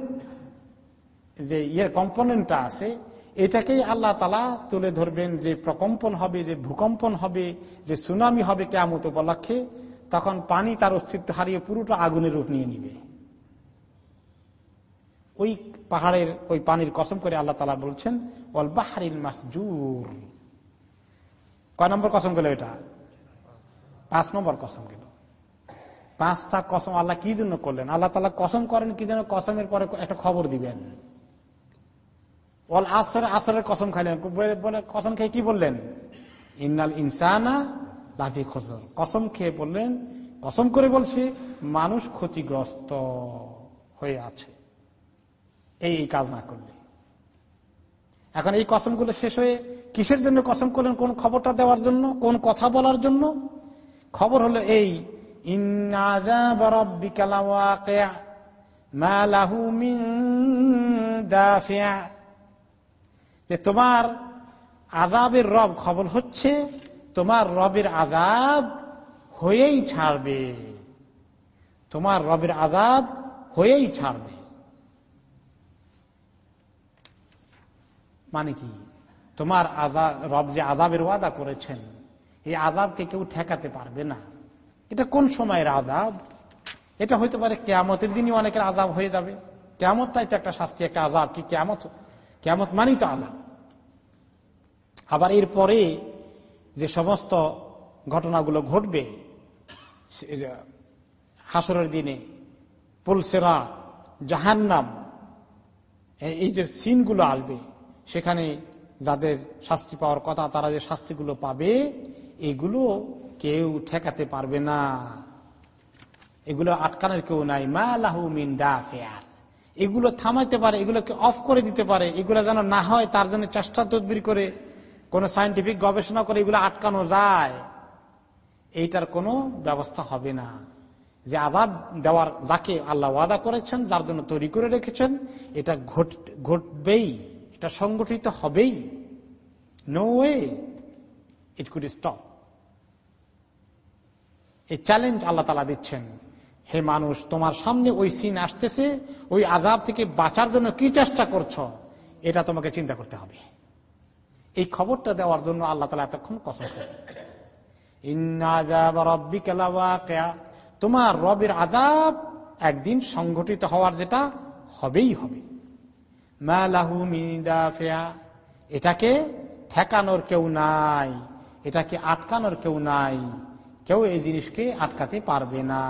যে ইয়ের কম্পোনেন্টটা আছে, এটাকেই আল্লাহ তালা তুলে ধরবেন যে প্রকম্পন হবে, যে ভূকম্পন হবে, যে সুনামি হবে কেমত উপলক্ষে, তখন পানি তার অস্তিত্ব হারিয়ে পুরোটা আগুনের রূপ নিয়ে নিবে। ওই পাহাড়ের, ওই পানির কসম করে আল্লাহ তালা বলছেন ওল বাহারিল মাসজুর। কয় নম্বর কসম গেল এটা? পাঁচ নম্বর কসম গেল। পাঁচটা কসম আল্লাহ কি জন্য করলেন? আল্লাহ তালা কসম করেন কি যেন কসমের পরে একটা খবর দিবেন। আসর, আসরের কসম খাইলেন। বলে কসম খেয়ে কি বললেন? ইন্নাল ইনসানা লাভি খসর। কসম খেয়ে বললেন, কসম করে বলছি, মানুষ ক্ষতিগ্রস্ত হয়ে আছে। এই এই কাজ না করলে। এখন এই কসমগুলো শেষ হয়ে কিসের জন্য কসম করলেন? কোন খবরটা দেওয়ার জন্য? কোন কথা বলার জন্য? খবর হলো এই তোমার আদাবের রব খবর হচ্ছে, তোমার রবের আদাব হয়েই ছাড়বে। তোমার রবের আদাব হয়েই ছাড়বে। মানে কি? তোমার আজাব রব যে আজাবের ওয়াদা করেছেন, এই আজাবকে কেউ ঠেকাতে পারবে না। এটা কোন সময়ের আজাব এটা হইতে পারে কেয়ামতের দিনই অনেকের আজাব হয়ে যাবে। কেয়ামতটাই তো একটা শাস্তি, একটা আজাব কি কেয়ামত? কেয়ামত মানেই তো আজাব আবার এরপরে যে সমস্ত ঘটনাগুলো ঘটবে হাসরের দিনে পুলসেরা জাহান্নাম এই যে সিনগুলো আসবে, সেখানে যাদের শাস্তি পাওয়ার কথা, তারা যে শাস্তিগুলো পাবে, এগুলো কেউ ঠেকাতে পারবে না। এগুলো আটকানোর কেউ নাই। মা লাহু মিন ফেয়ার এগুলো থামাইতে পারে, এগুলোকে অফ করে দিতে পারে। এগুলো যেন না হয়, তার জন্য চেষ্টা তদবির করে, কোন সাইন্টিফিক গবেষণা করে এগুলো আটকানো যায়। এইটার কোনো ব্যবস্থা হবে না। যে আজাদ দেওয়ার, যাকে আল্লাহ ওয়াদা করেছেন, যার জন্য তৈরি করে রেখেছেন, এটা ঘট, ঘটবেই। এটা সংগঠিত হবেই। No way it could stop এই চ্যালেঞ্জ আল্লাহ তালা দিচ্ছেন। হে মানুষ, তোমার সামনে ওই সিন আসতেছে, ওই আজাব থেকে বাঁচার জন্য কি চেষ্টা করছ, এটা তোমাকে চিন্তা করতে হবে। এই খবরটা দেওয়ার জন্য আল্লাহ তালা এতক্ষণ কসম করে তোমার রবের আজাব একদিন সংঘটিত হওয়ার যেটা হবেই হবে। এটাকে ঠেকানোর কেউ নাই, এটাকে আটকানোর কেউ নাই। কেউ এই জিনিসকে আটকাতে পারবে না।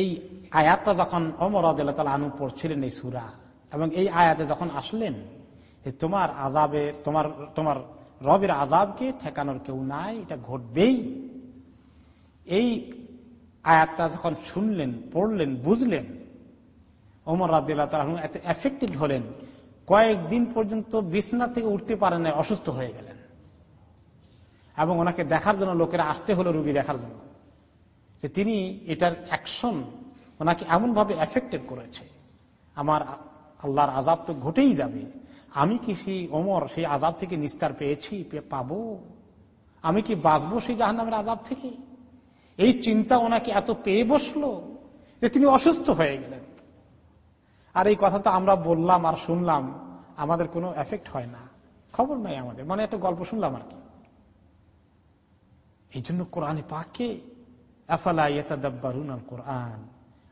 এই আয়াতটা যখন অমর আনু পড়ছিলেন এই সুরা, এবং এই আয়াতে যখন আসলেন তোমার আজাবের তোমার তোমার রবের আজাবকে ঠেকানোর কেউ নাই, এটা ঘটবেই। এই আয়াতটা যখন শুনলেন, পড়লেন, বুঝলেন, ওমর রাদিল্লাহ এত এফেক্টেড হলেন কয়েকদিন পর্যন্ত বিছনা থেকে উঠতে পারেন না অসুস্থ হয়ে গেলেন। এবং ওনাকে দেখার জন্য, লোকেরা আসতে হলো রুগী দেখার জন্য। যে তিনি এটার অ্যাকশন ওনাকে এমনভাবে এফেক্টেড করেছে, আমার আল্লাহর আজাব তো ঘটেই যাবে। আমি কি সেই ওমর, সেই আজাব থেকে নিস্তার পেয়েছি পাবো? আমি কি বাঁচবো সেই জাহান্নামের আজাব থেকে? এই চিন্তা ওনাকে এত পেয়ে বসল যে তিনি অসুস্থ হয়ে গেলেন। আর এই কথা তো আমরা বললাম আর শুনলাম, আমাদের কোনো এফেক্ট হয় না। খবর নাই আমাদের মানে একটা গল্প শুনলাম আর কি। এই জন্য কোরআনে পাকে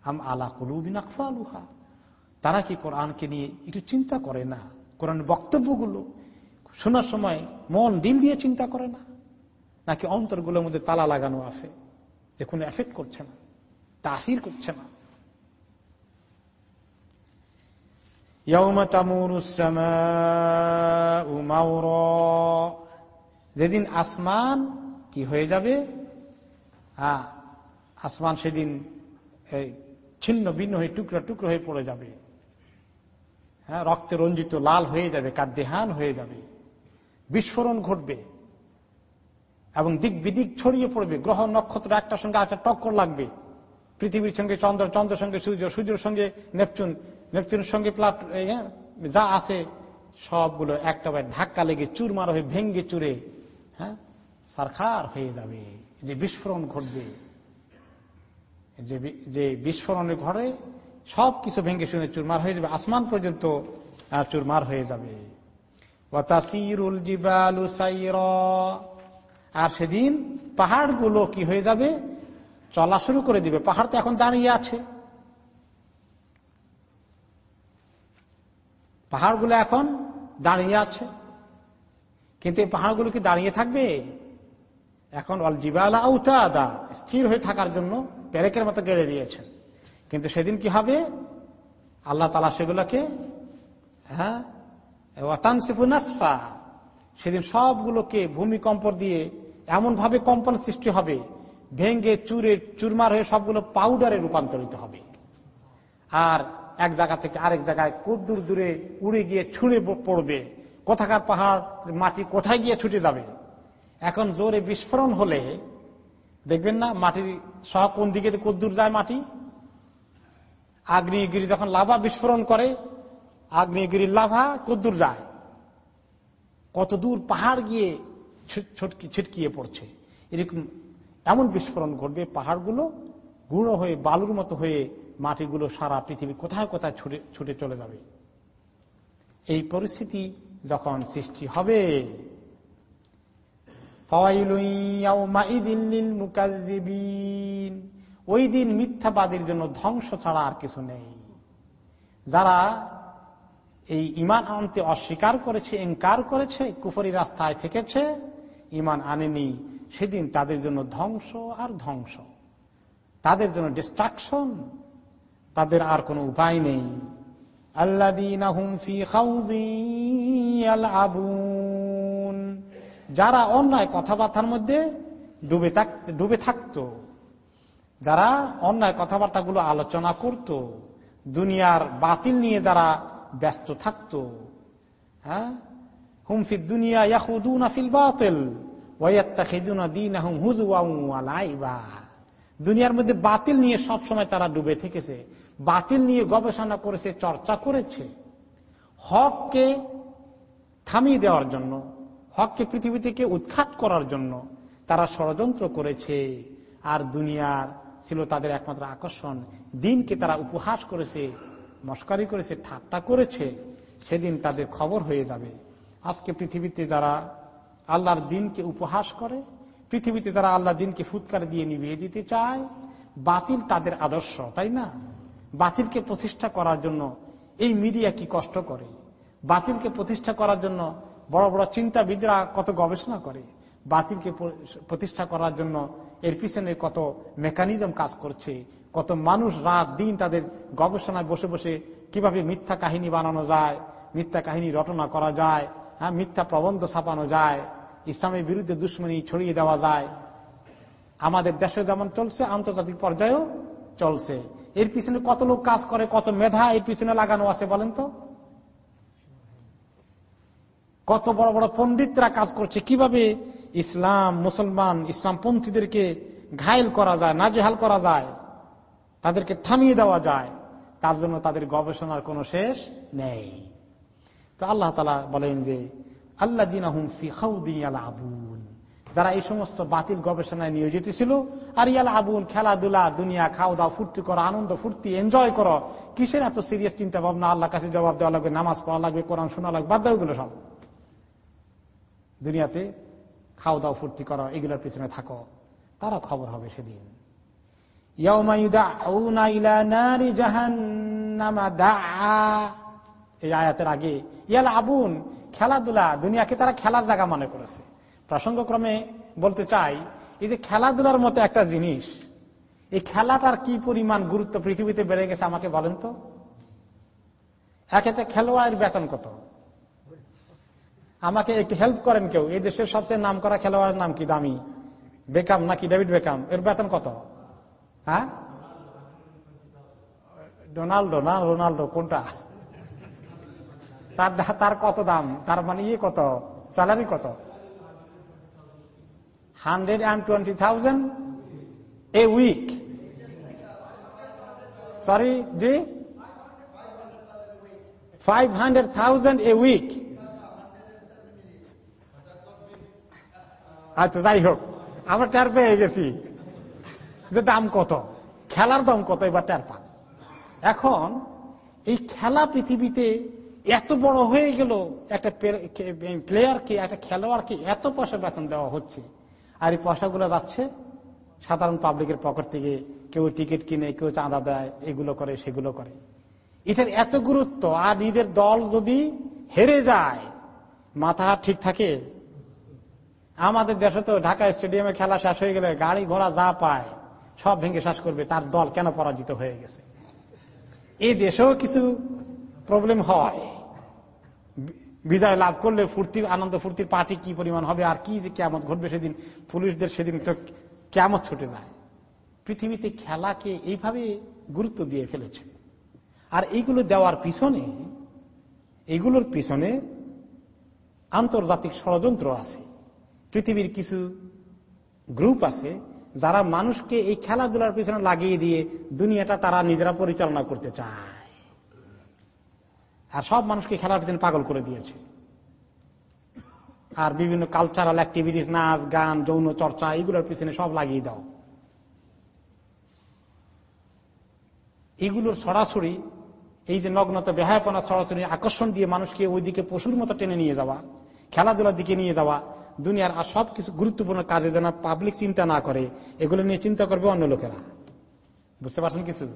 আম আলা তারা কি কোরআনকে নিয়ে একটু চিন্তা করে না? কোরআনের বক্তব্যগুলো শোনার সময় মন, দিল দিয়ে চিন্তা করে না? নাকি অন্তরগুলোর মধ্যে তালা লাগানো আছে যে কোনো এফেক্ট করছে না তাহির করছে না? যেদিন আসমান কি হয়ে যাবে? হ্যাঁ আসমান সেদিন ছিন্ন, ভিন্ন হয়ে, টুকরা, টুকরো হয়ে পড়ে যাবে। হ্যাঁ রক্তে রঞ্জিত, লাল হয়ে যাবে, কাদ্দেহান হয়ে যাবে। বিস্ফোরণ ঘটবে। এবং দিক বিদিক ছড়িয়ে পড়বে। গ্রহ, নক্ষত্র একটার সঙ্গে একটা টক্কর লাগবে। পৃথিবীর সঙ্গে চন্দ্র, চন্দ্রের সঙ্গে সূর্য, সূর্যের সঙ্গে নেপচুন। নেপচুনের সঙ্গে প্লাট যা আছে, সবগুলো একটা ধাক্কা লেগে চুর মারা হয়ে ভেঙ্গে চুরে হ্যাঁ সারখার হয়ে যাবে। যে বিস্ফোরণ ঘটবে যে বিস্ফোরণের ঘরে সব কিছু ভেঙে শুনে চুরমার হয়ে যাবে, আসমান পর্যন্ত চুরমার হয়ে যাবে। আর সেদিন পাহাড়গুলো কি হয়ে যাবে? চলা শুরু করে দিবে। পাহাড় তো এখন দাঁড়িয়ে আছে। পাহাড়গুলো এখন দাঁড়িয়ে আছে। কিন্তু এই পাহাড়গুলো কি দাঁড়িয়ে থাকবে? এখন অল জিবালা আউতা স্থির হয়ে থাকার জন্য প্যারেকের মতো গেড়ে দিয়েছেন। কিন্তু সেদিন কি হবে? আল্লাহ তালা সেগুলোকে হ্যাঁ নাসফা, সেদিন সবগুলোকে ভূমিকম্প দিয়ে এমন ভাবে কম্পন সৃষ্টি হবে, ভেঙ্গে, চুরে, চুরমার হয়ে সবগুলো পাউডারে রূপান্তরিত হবে। আর এক জায়গা থেকে আরেক জায়গায় দূর দূরে উড়ে গিয়ে ছুঁড়ে পড়বে? কোথাকার পাহাড়, মাটি কোথায় গিয়ে ছুটে যাবে? এখন জোরে বিস্ফোরণ হলে, দেখবেন না মাটির সহ কোন দিকে কদ্দূর যায় মাটি? আগ্নেয়গিরি যখন লাভা বিস্ফোরণ করে, আগ্নেয়গিরির লাভা কদ্দূর যায়? কত দূর পাহাড় গিয়ে ছিটকিয়ে পড়ছে? এরকম এমন বিস্ফোরণ ঘটবে, পাহাড়গুলো গুঁড়ো হয়ে বালুর মতো হয়ে মাটিগুলো সারা পৃথিবী কোথায় কোথায় ছুটে ছুটে চলে যাবে। এই পরিস্থিতি যখন সৃষ্টি হবে ওই দিন মিথ্যাবাদীর জন্য ধ্বংস ছাড়া আর কিছু নেই। যারা এই ইমান আনতে অস্বীকার করেছে, ইনকার করেছে, কুফরি রাস্তায় থেকেছে ইমান আনেনি, সেদিন তাদের জন্য ধ্বংস আর ধ্বংস। তাদের জন্য ডিস্ট্রাকশন তাদের আর কোনো উপায় নেই। আবুন যারা অন্যায় কথাবার্তার মধ্যে ডুবে ডুবে থাকত, যারা অন্যায় কথাবার্তাগুলো আলোচনা করত, দুনিয়ার বাতিল নিয়ে যারা ব্যস্ত থাকত হ্যাঁ? হুমফি দুনিয়া ইয়াহুদুনা বাতিল দুনিয়ার মধ্যে বাতিল নিয়ে সব সময় তারা ডুবে থেকেছে। বাতিল নিয়ে গবেষণা করেছে, চর্চা করেছে। হককে থামিয়ে দেওয়ার জন্য, হককে পৃথিবী থেকে উৎখাত করার জন্য তারা ষড়যন্ত্র করেছে। আর দুনিয়ার ছিল তাদের একমাত্র আকর্ষণ। দিনকে তারা উপহাস করেছে, মস্কারি করেছে, ঠাট্টা করেছে। সেদিন তাদের খবর হয়ে যাবে। আজকে পৃথিবীতে যারা আল্লাহর দিনকে উপহাস করে, পৃথিবীতে যারা আল্লাহ দিনকে ফুৎকার দিয়ে নিভিয়ে দিতে চায়, বাতিল তাদের আদর্শ, তাই না? বাতিলকে প্রতিষ্ঠা করার জন্য এই মিডিয়া কি কষ্ট করে? বাতিলকে প্রতিষ্ঠা করার জন্য বড় বড় চিন্তাবিদরা কত গবেষণা করে? বাতিলকে প্রতিষ্ঠা করার জন্য এর পিছনে কত মেকানিজম কাজ করছে? কত মানুষ রাত দিন তাদের গবেষণায় বসে বসে কীভাবে মিথ্যা কাহিনী বানানো যায়, মিথ্যা কাহিনী রটনা করা যায় হ্যাঁ মিথ্যা প্রবন্ধ ছাপানো যায়, ইসলামের বিরুদ্ধে দুশ্মনী ছড়িয়ে দেওয়া যায়। আমাদের দেশে যেমন চলছে, আন্তর্জাতিক পর্যায়েও চলছে। এর পিছনে কত লোক কাজ করে, কত মেধা এর পিছনে লাগানো আছে বলেন তো? কত বড় বড় পণ্ডিতরা কাজ করছে। কীভাবে ইসলাম, মুসলমান ইসলাম পন্থীদেরকে ঘায়ল করা যায়, নাজেহাল করা যায়, তাদেরকে থামিয়ে দেওয়া যায়, তার জন্য তাদের গবেষণার কোনো শেষ নেই। তো আল্লাহ তালা বলেন যে আল্লাহ দিন আবুন যারা এই সমস্ত বাতিল গবেষণায় নিয়োজিত ছিল আর ইয়াল আবুন খেলাধুলা, দুনিয়া খাওয়া দাওয়া ফুর্তি করো, আনন্দ, ফুর্তি এনজয় করো, কিসের এত সিরিয়াস চিন্তা ভাবনা আল্লাহ কাছে জবাব দেওয়া লাগবে, নামাজ পড়া লাগবে, কোরআন শোনা লাগবে, বাদ দেওয়া সব। দুনিয়াতে খাওয়া দাওয়া ফুর্তি করো, এগুলোর পিছনে থাকো। তারা খবর হবে সেদিন। এই আয়াতের আগে, ইয়াল আবুন, খেলাধুলা, দুনিয়াকে তারা খেলার জায়গা মনে করেছে। প্রসঙ্গক্রমে বলতে চাই, এই যে খেলাধুলার মতো একটা জিনিস, এই খেলাটার কি পরিমাণ গুরুত্ব পৃথিবীতে বেড়ে গেছে আমাকে বলেন তো? এক একটা খেলোয়াড়ের বেতন কত? আমাকে একটু হেল্প করেন কেউ, এই দেশের সবচেয়ে নাম করা খেলোয়াড়ের নাম কি, দামি? বেকাম নাকি ডেভিড বেকাম? এর বেতন কত? হ্যাঁ? ডোনাল্ডো না রোনাল্ডো, কোনটা? তার তার কত দাম? তার মানে ইয়ে কত? স্যালারি কত? Hundred and twenty thousand a week sorry G five hundred thousand a week আচ্ছা যাই হোক, আমরা টের পেয়ে গেছি যে দাম কত, খেলার দাম কত এবার টের পান। এখন এই খেলা পৃথিবীতে এত বড় হয়ে গেল একটা প্লেয়ারকে, একটা খেলোয়াড়কে এত পয়সা বেতন দেওয়া হচ্ছে। আর এই পয়সাগুলো যাচ্ছে, সাধারণ পাবলিকের পকেট থেকে কেউ টিকিট কিনে, কেউ চাঁদা দেয়, এগুলো করে, সেগুলো করে। এটার এত গুরুত্ব, আর নিজের দল যদি হেরে যায়, মাথা ঠিক থাকে? আমাদের দেশে তো ঢাকা স্টেডিয়ামে খেলা শেষ হয়ে গেলে গাড়ি ঘোড়া যা পায়, সব ভেঙে শেষ করবে, তার দল কেন পরাজিত হয়ে গেছে? এই দেশেও কিছু প্রবলেম হয়। বিজয় লাভ করলে ফুর্তি আনন্দ ফুর্তির পার্টি কি পরিমাণ হবে আর কি যে কেমন ঘটবে সেদিন? পুলিশদের সেদিন তো কেমন ছুটে যায়। পৃথিবীতে খেলাকে এইভাবে গুরুত্ব দিয়ে ফেলেছে। আর এইগুলো দেওয়ার পিছনে, এইগুলোর পিছনে আন্তর্জাতিক ষড়যন্ত্র আছে। পৃথিবীর কিছু গ্রুপ আছে যারা মানুষকে এই খেলাধুলার পিছনে লাগিয়ে দিয়ে দুনিয়াটা তারা নিজেরা পরিচালনা করতে চায়। আর সব মানুষকে খেলার পিছনে পাগল করে দিয়েছে। আর বিভিন্ন কালচারাল অ্যাক্টিভিটিস নাচ, গান, যৌন চর্চা, এগুলোর পিছনে সব লাগিয়ে দাও। এগুলোর সরাসরি, এই যে নগ্নতা, বেহায়পনা সরাসরি আকর্ষণ দিয়ে মানুষকে ওইদিকে পশুর মতো টেনে নিয়ে যাওয়া, খেলাধুলার দিকে নিয়ে যাওয়া, দুনিয়ার আর সব কিছু গুরুত্বপূর্ণ কাজে যেন পাবলিক চিন্তা না করে, এগুলো নিয়ে চিন্তা করবে অন্য লোকেরা। বুঝতে পারছেন কিছু?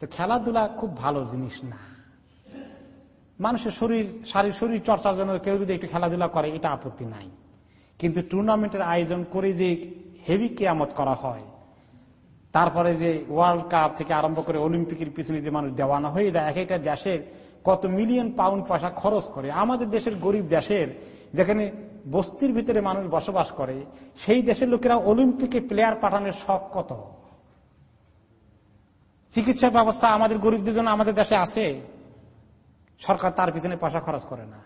তো খেলাধুলা খুব ভালো জিনিস না। মানুষের শরীর শারীর শরীর চর্চার জন্য কেউ যদি একটু খেলাধুলা করে, এটা আপত্তি নাই। কিন্তু টুর্নামেন্টের আয়োজন করে যে হেভি কেয়ামত করা হয়, তারপরে যে ওয়ার্ল্ড কাপ থেকে আরম্ভ করে অলিম্পিকের পিছনে যে মানুষ দেওয়ানো হয়ে যায়, এক একটা দেশের কত মিলিয়ন পাউন্ড পয়সা খরচ করে, আমাদের দেশের গরিব দেশের যেখানে বস্তির ভিতরে মানুষ বসবাস করে, সেই দেশের লোকেরা অলিম্পিকে প্লেয়ার পাঠানোর শখ কত? চিকিৎসা ব্যবস্থা আমাদের গরিবদের জন্য আমাদের দেশে আছে। সরকার তার পিছনে পয়সা খরচ করে না।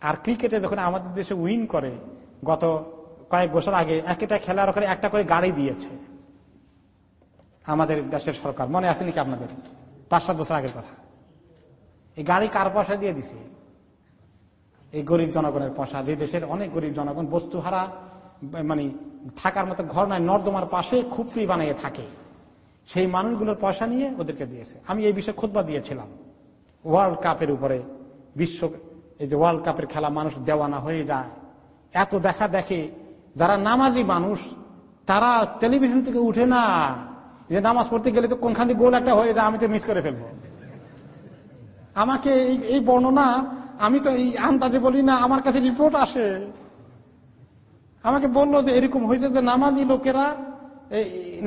আর ক্রিকেটে যখন আমাদের দেশে উইন করে, গত কয়েক বছর আগে একটা খেলার ওখানে একটা করে গাড়ি দিয়েছে। আমাদের দেশের সরকার, মনে আছে নাকি আপনাদের? পাঁচ সাত বছর আগের কথা। এই গাড়ি কার পয়সা দিয়ে দিছে? এই গরিব জনগণের পয়সা। যে দেশের অনেক গরিব জনগণ বস্তু হারা মানে থাকার মতো ঘর নাই, নর্দমার পাশে খুপড়ি বানিয়ে থাকে। সেই মানুষগুলোর পয়সা নিয়ে ওদেরকে দিয়েছে। আমি এই বিষয়ে খুদ্া দিয়েছিলাম। ওয়ার্ল্ড কাপের উপরে, বিশ্ব, এই যে ওয়ার্ল্ড কাপের খেলা মানুষ দেওয়ানা হয়ে যায়। এত দেখা দেখে যারা নামাজি মানুষ, তারা টেলিভিশন থেকে উঠে না। যে নামাজ পড়তে গেলে তো কোনখানে গোল একটা হয়ে যায়, আমি তো মিস করে ফেলব। আমাকে এই বর্ণনা, আমি তো এই আন্দাজে বলি না, আমার কাছে রিপোর্ট আসে। আমাকে বলল যে এরকম হয়েছে যে নামাজি লোকেরা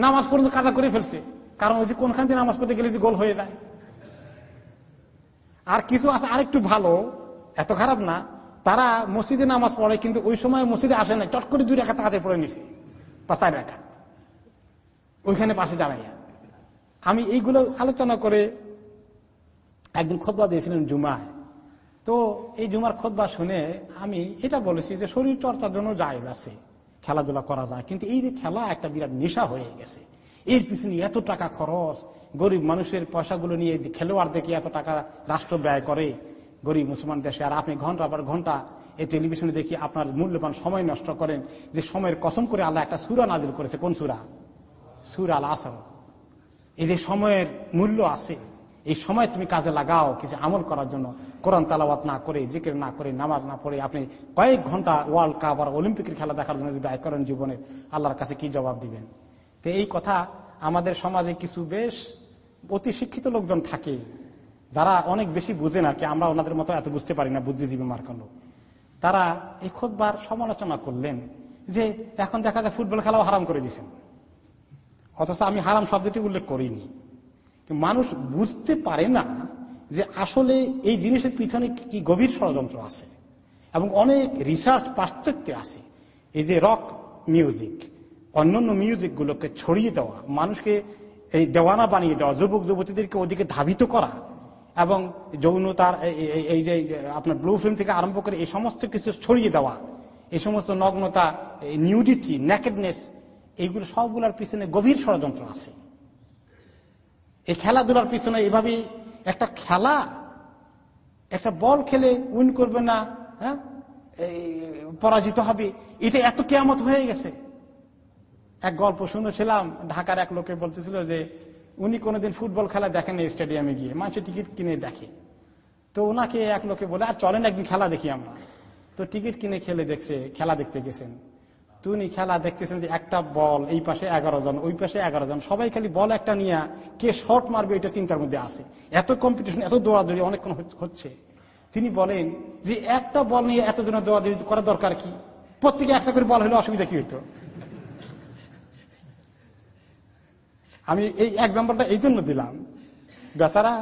নামাজ পর্যন্ত কাজা করে ফেলছে। কারণ ওই যে কোনখান থেকে নামাজ পড়তে গেলে যে গোল হয়ে যায়। আর কিছু আছে আরেকটু ভালো, এত খারাপ না। তারা মসজিদে নামাজ পড়ে, কিন্তু ওই সময় মসজিদে আসে না চট করে দুই রেখা তাকাতে পড়ে নিছে বা চার রেখা ওইখানে পাশে দাঁড়াইয়া। আমি এইগুলো আলোচনা করে একদিন খোদবা দিয়েছিলেন জুমায়। তো এই জুমার খোদবা শুনে আমি এটা বলেছি যে শরীর চর্চার জন্য জায়জ আছে, খেলাধুলা করা যায়, কিন্তু এই যে খেলা একটা বিরাট নেশা হয়ে গেছে। এর পিছনে এত টাকা খরচ গরিব মানুষের পয়সাগুলো নিয়ে খেলোয়াড় দেখে এত টাকা রাষ্ট্র ব্যয় করে। গরিব মুসলমান দেশে আর আপনি ঘণ্টা পর ঘণ্টা এই টেলিভিশনে দেখি আপনার মূল্যবান সময় নষ্ট করেন। যে সময়ের কসম করে আল্লাহ একটা সুরা নাজিল করেছে। কোন সুরা? সুর আল আসর এই যে সময়ের মূল্য আছে, এই সময় তুমি কাজে লাগাও, কিছু আমল করার জন্য। কোরআন তালাবাত না করে, জিকির না করে, নামাজ না পড়ে আপনি কয়েক ঘণ্টা ওয়ার্ল্ড কাপ আর অলিম্পিকের খেলা দেখার জন্য ব্যয় করেন জীবনে আল্লাহর কাছে কি জবাব দিবেন? তো এই কথা আমাদের সমাজে কিছু বেশ অতি শিক্ষিত লোকজন থাকে, যারা অনেক বেশি বুঝে না, কি আমরা ওনাদের মতো এত বুঝতে পারি না, বুদ্ধিজীবী মার্কাল তারা এই খোদবার সমালোচনা করলেন যে, এখন দেখা যায় ফুটবল খেলাও হারাম করে দিয়েছেন। অথচ আমি হারাম শব্দটি উল্লেখ করিনি। মানুষ বুঝতে পারে না যে আসলে এই জিনিসের পিছনে কি গভীর ষড়যন্ত্র আছে। এবং অনেক রিসার্চ পাশ্চাত্যে আছে। এই যে রক মিউজিক অন্যান্য মিউজিকগুলোকে ছড়িয়ে দেওয়া, মানুষকে এই দেওয়ানা বানিয়ে দেওয়া, যুবক যুবতীদেরকে ওদিকে ধাবিত করা এবং যৌনতার এই যে আপনার ব্লু ফিল্ম থেকে আরম্ভ করে এই সমস্ত কিছু ছড়িয়ে দেওয়া, এই সমস্ত নগ্নতা নিউডিটি নেকেডনেস এইগুলো সবগুলোর পিছনে গভীর ষড়যন্ত্র আছে। এই খেলাধুলার পিছনে এভাবে একটা খেলা, একটা বল খেলে উইন করবে না হ্যাঁ? পরাজিত হবে, এটা এত কেয়ামত হয়ে গেছে। এক গল্প শুনেছিলাম, ঢাকার এক লোকে বলতেছিল যে, উনি কোনোদিন ফুটবল খেলা দেখেন স্টেডিয়ামে গিয়ে মানুষের টিকিট কিনে দেখে। তো ওনাকে এক লোকে বলে, আর চলেন একদিন খেলা দেখি আমরা। তো টিকিট কিনে খেলে দেখছে, খেলা দেখতে গেছেন। তো উনি খেলা দেখতেছেন যে, একটা বল, এই পাশে এগারো জন, ওই পাশে এগারো জন, সবাই খালি বল একটা নিয়ে কে শর্ট মারবে এটা চিন্তার মধ্যে আছে। এত কম্পিটিশন এত দৌড়াদৌড়ি অনেকক্ষণ হচ্ছে। তিনি বলেন যে, একটা বল নিয়ে এতজনের দৌড়াদৌড়ি করার দরকার কি? প্রত্যেকে একটা করে বল হলে অসুবিধা কি হইতো? আমি এই এক্সাম্পলটা এই জন্য দিলাম। বেচারা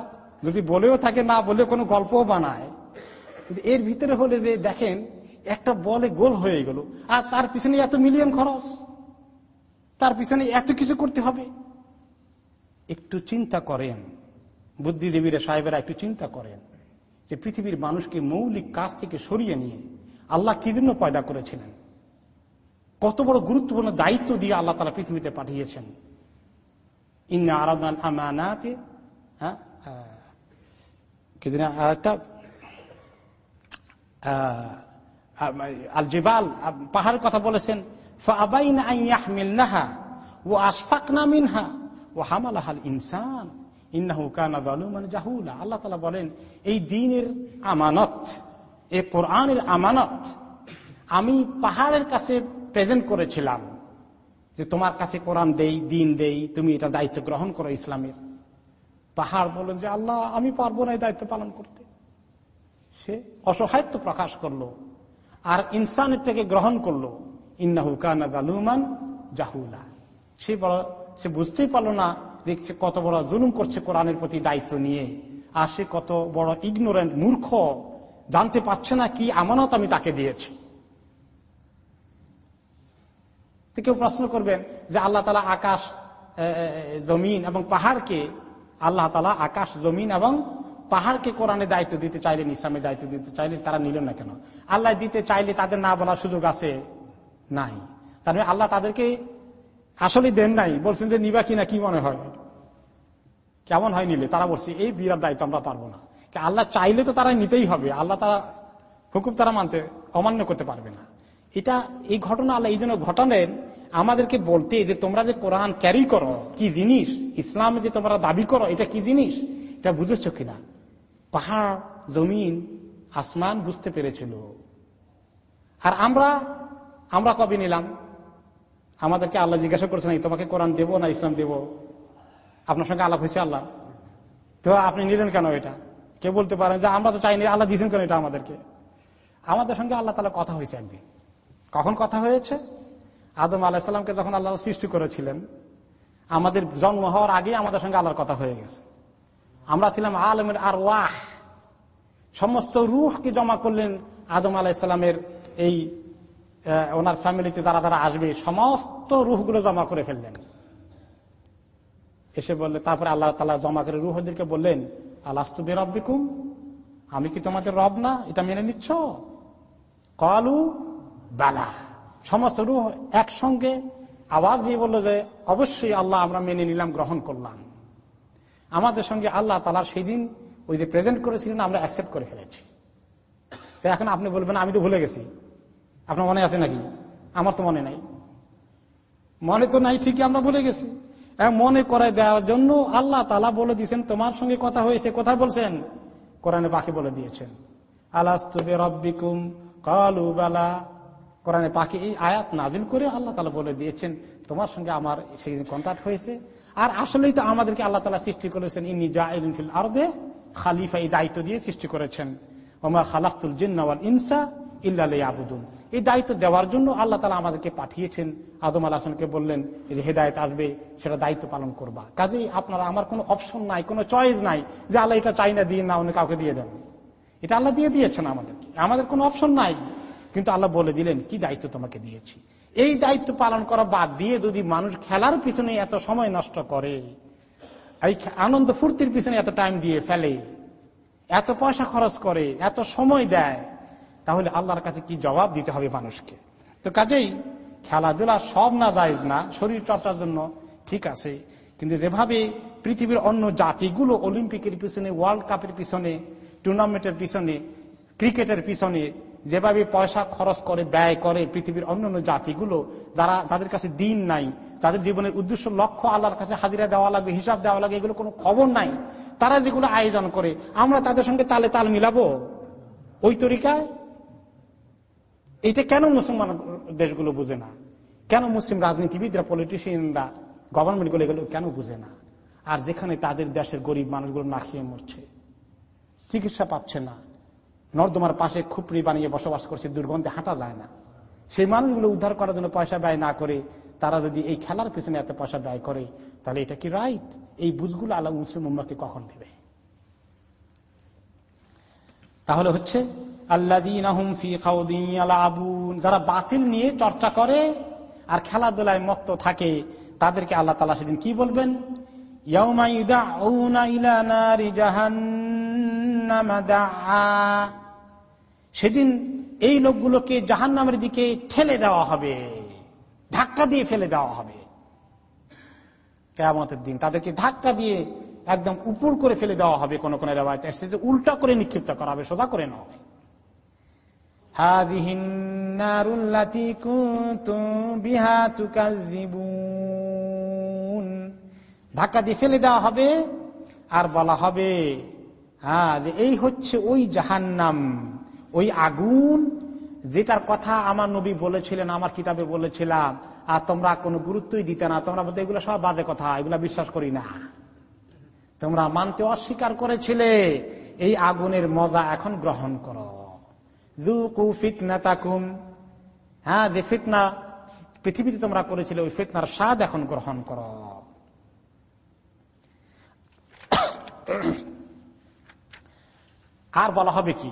যদি বলেও থাকে, না বলে কোনো গল্পও বানায়, কিন্তু এর ভিতরে হলে যে দেখেন, একটা বলে গোল হয়ে গেল, আর তার পিছনে এত মিলিয়ন খরচ, তার পিছনে এত কিছু করতে হবে। একটু চিন্তা করেন, বুদ্ধিজীবীরা, সাহেবেরা একটু চিন্তা করেন যে পৃথিবীর মানুষকে মৌলিক কাজ থেকে সরিয়ে নিয়ে আল্লাহ কি জন্য পয়দা করেছিলেন? কত বড় গুরুত্বপূর্ণ দায়িত্ব দিয়ে আল্লাহ তারা পৃথিবীতে পাঠিয়েছেন। ইন্না আরাদান আমানাতে হ্যাঁ আল জিবাল পাহাড়ের কথা বলেছেন ও আশফাকনা মিনহা ও হামালাহাল ইনসান ইন্নাহু কানা জালুমান জাহুলা আল্লাহ তালা বলেন এই দিনের আমানত এই কোরআনের আমানত আমি পাহাড়ের কাছে প্রেজেন্ট করেছিলাম। যে তোমার কাছে কোরআন দেই, দিন দেই, তুমি এটা দায়িত্ব গ্রহণ করো ইসলামের। পাহাড় বলেন যে, আল্লাহ, আমি পারব না এই দায়িত্ব পালন করতে। সে অসহায়ত্ব প্রকাশ করল আর ইনসানের থেকে গ্রহণ করল। ইন্নাহু কানা গালুমান জাহুলা। সে বড়, সে বুঝতেই পারল না যে সে কত বড় জুলুম করছে কোরআনের প্রতি দায়িত্ব নিয়ে। আর সে কত বড় ইগনোরেন্ট মূর্খ। জানতে পারছে না কি আমানত আমি তাকে দিয়েছি। কেউ প্রশ্ন করবেন যে আল্লাহ তালা আকাশ জমিন এবং পাহাড়কে, আল্লাহ তালা আকাশ, জমিন এবং পাহাড়কে কোরআনে দায়িত্ব দিতে চাইলেন ইসলামের দায়িত্ব দিতে চাইলেন, তারা নিল না কেন? আল্লাহ দিতে চাইলে তাদের না বলার সুযোগ আছে? নাই। তার মানে আল্লাহ তাদেরকে আসলে দেন নাই, বলছেন যে নিবা কিনা, কি মনে হয়? কেমন হয় নিলে? তারা বলছে, এই বিরাট দায়িত্ব আমরা পারব না। আল্লাহ চাইলে তো তারা নিতেই হবে। আল্লাহ তারা হুকুম তারা মানতে অমান্য করতে পারবে না। এটা এই ঘটনা আল্লাহ এই জন্য ঘটালেন, আমাদেরকে বলতে যে তোমরা যে কোরআন ক্যারি করো, কি জিনিস? ইসলাম যে তোমরা দাবি করো, এটা কি জিনিস? এটা বুঝেছ কিনা? পাহাড়, জমিন, আসমান বুঝতে পেরেছিল। আর আমরা আমরা কবে নিলাম? আমাদেরকে আল্লাহ জিজ্ঞাসা করছে না তোমাকে কোরআন দেব না ইসলাম দেব? আপনার সঙ্গে আলাপ হয়েছে আল্লাহ। তো আপনি নিলেন কেন এটা? কে বলতে পারেন যে, আমরা তো চাইনি, আল্লাহ দিয়েছেন কেন এটা আমাদেরকে? আমাদের সঙ্গে আল্লাহ তালা কথা হয়েছে একদিন। কখন কথা হয়েছে? আদম আলাহিসাল্লামকে যখন আল্লাহ সৃষ্টি করেছিলেন, আমাদের জন্ম হওয়ার আগে আমাদের সঙ্গে আল্লাহর কথা হয়ে গেছে। আমরা ছিলাম আলমের আর ওয়াহ সমস্ত রুহকে জমা করলেন আদম আলাহিসাল্লামের এই ওনার ফ্যামিলিতে যারা যারা আসবে, সমস্ত রুহগুলো জমা করে ফেললেন। এসে বললে, তারপরে আল্লাহ তালা জমা করে রুহদেরকে বললেন আল্লাহ আল্লাস্তু বেরব্বিকুম? আমি কি তোমাদের রব না? এটা মেনে নিচ্ছ? কলু বালা। সমস্ত রুহ একসঙ্গে আওয়াজ দিয়ে বলল যে, অবশ্যই আল্লাহ আমরা মেনে নিলাম, গ্রহণ করলাম। আমাদের সঙ্গে আল্লাহ তালা সেই দিন ওই যে প্রেজেন্ট করেছিলেন, আমরা অ্যাকসেপ্ট করে ফেলেছি। তো এখন আপনি বলবেন, আমি তো ভুলে গেছি। আপনার মনে আছে নাকি? আমার তো মনে নাই। মনে তো নাই, ঠিকই আমরা ভুলে গেছি। মনে করায় দেওয়ার জন্য আল্লাহ তালা বলে দিয়েছেন, তোমার সঙ্গে কথা হয়েছে, কথা বলছেন। কোরআনে পাখি বলে দিয়েছেন আলাস্তুবে রব্বিকুম কালু, বালা। কোরআনে পাখি এই আয়াত নাজিল করে আল্লাহ তালা বলে দিয়েছেন, তোমার সঙ্গে আমার সেই কন্ট্যাক্ট হয়েছে। আর আসলেই তো আমাদেরকে আল্লাহ তালা সৃষ্টি করেছেন ইনি জাহিল আরদে খালিফা এই দায়িত্ব দিয়ে সৃষ্টি করেছেন। ওমা খালাকুল জিন্নাওয়াল ইনসা ইল্লা আবুদুন এই দায়িত্ব দেওয়ার জন্য আল্লাহ তালা আমাদেরকে পাঠিয়েছেন। আদম আল হাসানকে বললেন যে হেদায়ত আসবে, সেটা দায়িত্ব পালন করবা। কাজেই আপনারা, আমার কোনো অপশন নাই, কোনো চয়েস নাই যে আল্লাহ এটা চাই না, দিয়ে না, অন্য কাউকে দিয়ে দেন। এটা আল্লাহ দিয়ে দিয়েছেন আমাদেরকে। আমাদের কোনো অপশন নাই। কিন্তু আল্লাহ বলে দিলেন, কি দায়িত্ব তোমাকে দিয়েছি? এই দায়িত্ব পালন করা বাদ দিয়ে যদি মানুষ খেলার পিছনে এত সময় নষ্ট করে, এই আনন্দ ফুর্তির পিছনে এত টাইম দিয়ে ফেলে, এত পয়সা খরচ করে, এত সময় দেয়, তাহলে আল্লাহর কাছে কি জবাব দিতে হবে মানুষকে? তো কাজেই খেলাধুলা সব না যায় না, শরীর চর্চার জন্য ঠিক আছে, কিন্তু যেভাবে পৃথিবীর অন্য জাতিগুলো অলিম্পিকের পিছনে, ওয়ার্ল্ড কাপের পিছনে, টুর্নামেন্টের পিছনে, ক্রিকেটের পিছনে যেভাবে পয়সা খরচ করে, ব্যয় করে পৃথিবীর অন্যান্য জাতিগুলো, যারা তাদের কাছে দিন নাই, তাদের জীবনের উদ্দেশ্য লক্ষ্য আল্লাহর কাছে হাজিরা দেওয়া লাগবে, হিসাব দেওয়া লাগবে, এগুলো কোনো খবর নাই। তারা যেগুলো আয়োজন করে, আমরা তাদের সঙ্গে তালে তাল মিলাবো? ওই তরিকায়? এটা কেন মুসলমান দেশগুলো বুঝে না? কেন মুসলিম রাজনীতিবিদরা পলিটিশিয়ানরা গভর্নমেন্টগুলো এগুলো কেন বুঝে না? আর যেখানে তাদের দেশের গরিব মানুষগুলো না খেয়ে মরছে, চিকিৎসা পাচ্ছে না নর্দমার পাশে খুপড়ি বানিয়ে বসবাস করছে, দুর্গন্ধে হাঁটা যায় না। সেই মানুষগুলো উদ্ধার করার জন্য পয়সা ব্যয় না করে, তারা যদি এই খেলার পিছনে এত পয়সা ব্যয় করে, তাহলে এটা কি রাইট এই বুঝগুলো আল্লাহ মুসলিম উম্মাকে কখন দেবে? তাহলে হচ্ছে যারা বাতিল নিয়ে চর্চা করে আর খেলাধুলায় মত্ত থাকে, তাদেরকে আল্লাহ তালা সেদিন কি বলবেন? সেদিন এই লোকগুলোকে জাহান নামের দিকে ঠেলে দেওয়া হবে, ধাক্কা দিয়ে ফেলে দেওয়া হবে। কেমতের দিন তাদেরকে ধাক্কা দিয়ে একদম উপর করে ফেলে দেওয়া হবে কোন কোন এসেছে উল্টা করে নিক্ষিপ্ত করা হবে, সোজা করে হবে। ধাক্কা দিয়ে ফেলে দেওয়া হবে আর বলা হবে হ্যাঁ যে এই হচ্ছে ওই জাহান্নাম। ওই আগুন যেটার কথা আমার নবী বলেছিলেন, আমার কিতাবে বলেছিলাম, আর তোমরা কোনো গুরুত্বই দিতে না, তোমরা বলতে এগুলো সব বাজে কথা, এগুলা বিশ্বাস করি না। তোমরা মানতে অস্বীকার করেছিলে, এই আগুনের মজা এখন গ্রহণ করো। হ্যাঁ যে ফিতনা পৃথিবীতে তোমরা করেছিলে, ওই ফিতনার স্বাদ এখন গ্রহণ করো। আর বলা হবে কি?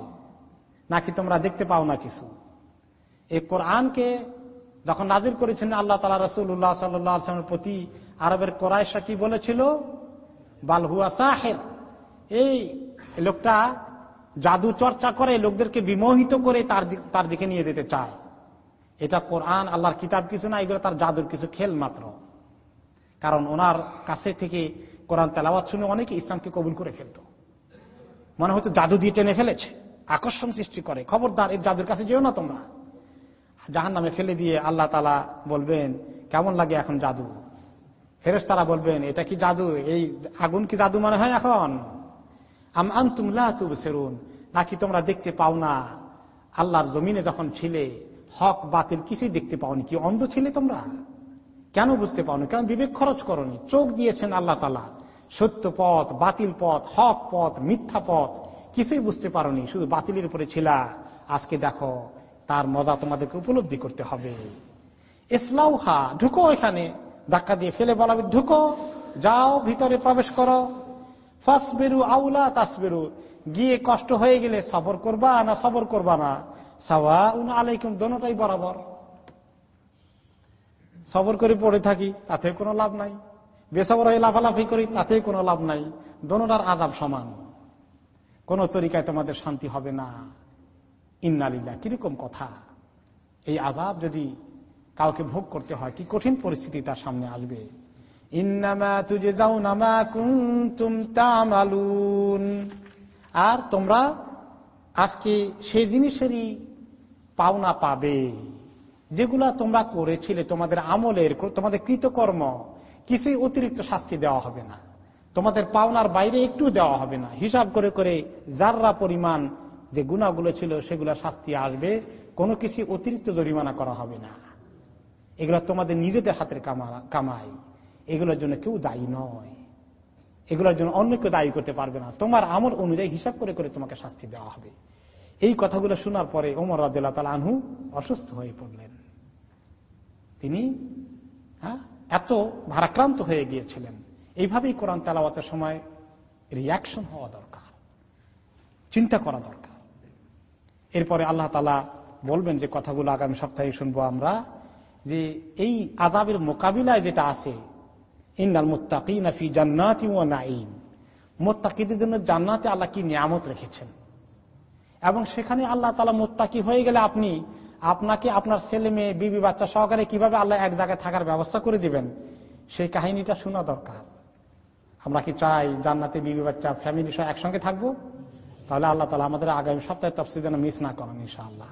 নাকি তোমরা দেখতে পাও না কিছু? এই কোরআনকে যখন নাজির করেছেন আল্লাহ তালা রসুল্লাহ সাল্লামের প্রতি, আরবের কোরআশা কি বলেছিল? বালহুয়া সাহেব এই লোকটা জাদু চর্চা করে লোকদেরকে বিমোহিত করে তার তার দিকে নিয়ে যেতে চায়। এটা কোরআন, আল্লাহর কিতাব কিছু না, এগুলো তার জাদুর কিছু খেল মাত্র। কারণ ওনার কাছে থেকে কোরআন তেলাওয়াত শুনে অনেকে ইসলামকে কবুল করে ফেলত। মনে হয়তো জাদু দিয়ে টেনে ফেলেছে। আকর্ষণ সৃষ্টি করে। খবরদার এর জাদুর কাছে যেও না তোমরা। জাহান নামে ফেলে দিয়ে আল্লাহ তালা বলবেন, কেমন লাগে এখন জাদু? ফেরেস তারা বলবেন, এটা কি জাদু? এই আগুন কি জাদু মনে হয় এখন? সেরুন নাকি তোমরা দেখতে পাও না? আল্লাহর জমিনে যখন ছিলে, হক, বাতিল কিছুই দেখতে পাওনি। কি অন্ধ ছিলে তোমরা? কেন বুঝতে পাওনি? কেন বিবেক খরচ করনি? চোখ দিয়েছেন আল্লাহ তালা সত্য পথ, বাতিল পথ, হক পথ, মিথ্যা পথ কিছুই বুঝতে পারোনি, শুধু বাতিলের উপরে ছিলা। আজকে দেখো, তার মজা তোমাদেরকে উপলব্ধি করতে হবে। ইসলাউহা, ঢুকো এখানে, ধাক্কা দিয়ে ফেলে বলা ঢুকো, যাও, ভিতরে প্রবেশ করো। ফাসবেরু আউলা তাসবেরু, গিয়ে কষ্ট হয়ে গেলে সবর করবা না সবর করবা না? সাওয়া উন আলাইকুম, দোনোটাই বরাবর। সবর করে পড়ে থাকি, তাতে কোনো লাভ নাই। বেসবর হয়ে লাফালাফি করি, তাতে কোনো লাভ নাই। দোনোটার আজাব সমান। কোন তরিকায় তোমাদের শান্তি হবে না। ইন্নালিল্লা কীরকম কথা? এই আজাব যদি কাউকে ভোগ করতে হয়, কি কঠিন পরিস্থিতি তার সামনে আসবে? আর তোমরা আজকে সেই জিনিসেরই পাওনা পাবে। যেগুলা তোমরা করেছিলে, তোমাদের আমলের, তোমাদের কৃতকর্ম, কিছুই অতিরিক্ত শাস্তি দেওয়া হবে না। তোমাদের পাওনার বাইরে একটু দেওয়া হবে না। হিসাব করে করে যাররা পরিমাণ যে গুণাগুলো ছিল সেগুলো শাস্তি আসবে, কোনো কিছু অতিরিক্ত জরিমানা করা হবে না। এগুলো তোমাদের নিজেদের হাতের কামাই। এগুলোর জন্য কেউ দায়ী নয়। এগুলোর জন্য অন্য কেউ দায়ী করতে পারবে না। তোমার আমল অনুযায়ী হিসাব করে করে তোমাকে শাস্তি দেওয়া হবে। এই কথাগুলো শোনার পরে ওমর রাজা তাল আনহু অসুস্থ হয়ে পড়লেন। তিনি হ্যাঁ এত ভারাক্রান্ত হয়ে গিয়েছিলেন। এইভাবেই কোরআন তালাওয়াতের সময় রিয়াকশন হওয়া দরকার। চিন্তা করা দরকার। এরপরে আল্লাহ তালা বলবেন যে কথাগুলো আগামী সপ্তাহে শুনব আমরা, যে এই আজাবের মোকাবিলায় যেটা আছে, ইন্নাল মুত্তাকিনা ফি জান্নাতি ওয়া নাঈম। মোত্তাকিদের জন্য জান্নাতে আল্লাহ কি নিয়ামত রেখেছেন? এবং সেখানে আল্লাহ তালা মোত্তাকি হয়ে গেলে আপনি, আপনাকে আপনার ছেলে মেয়ে, বিবি, বাচ্চা সহকারে কীভাবে আল্লাহ এক জায়গায় থাকার ব্যবস্থা করে দিবেন, সেই কাহিনীটা শোনা দরকার। আমরা কি চাই জান্নাতে বিবি, বাচ্চা ফ্যামিলি সহ একসঙ্গে থাকব? তাহলে আল্লাহ তালা আমাদের আগামী সপ্তাহে তফসিল যেন মিস না করেন, ইনশাআল্লাহ।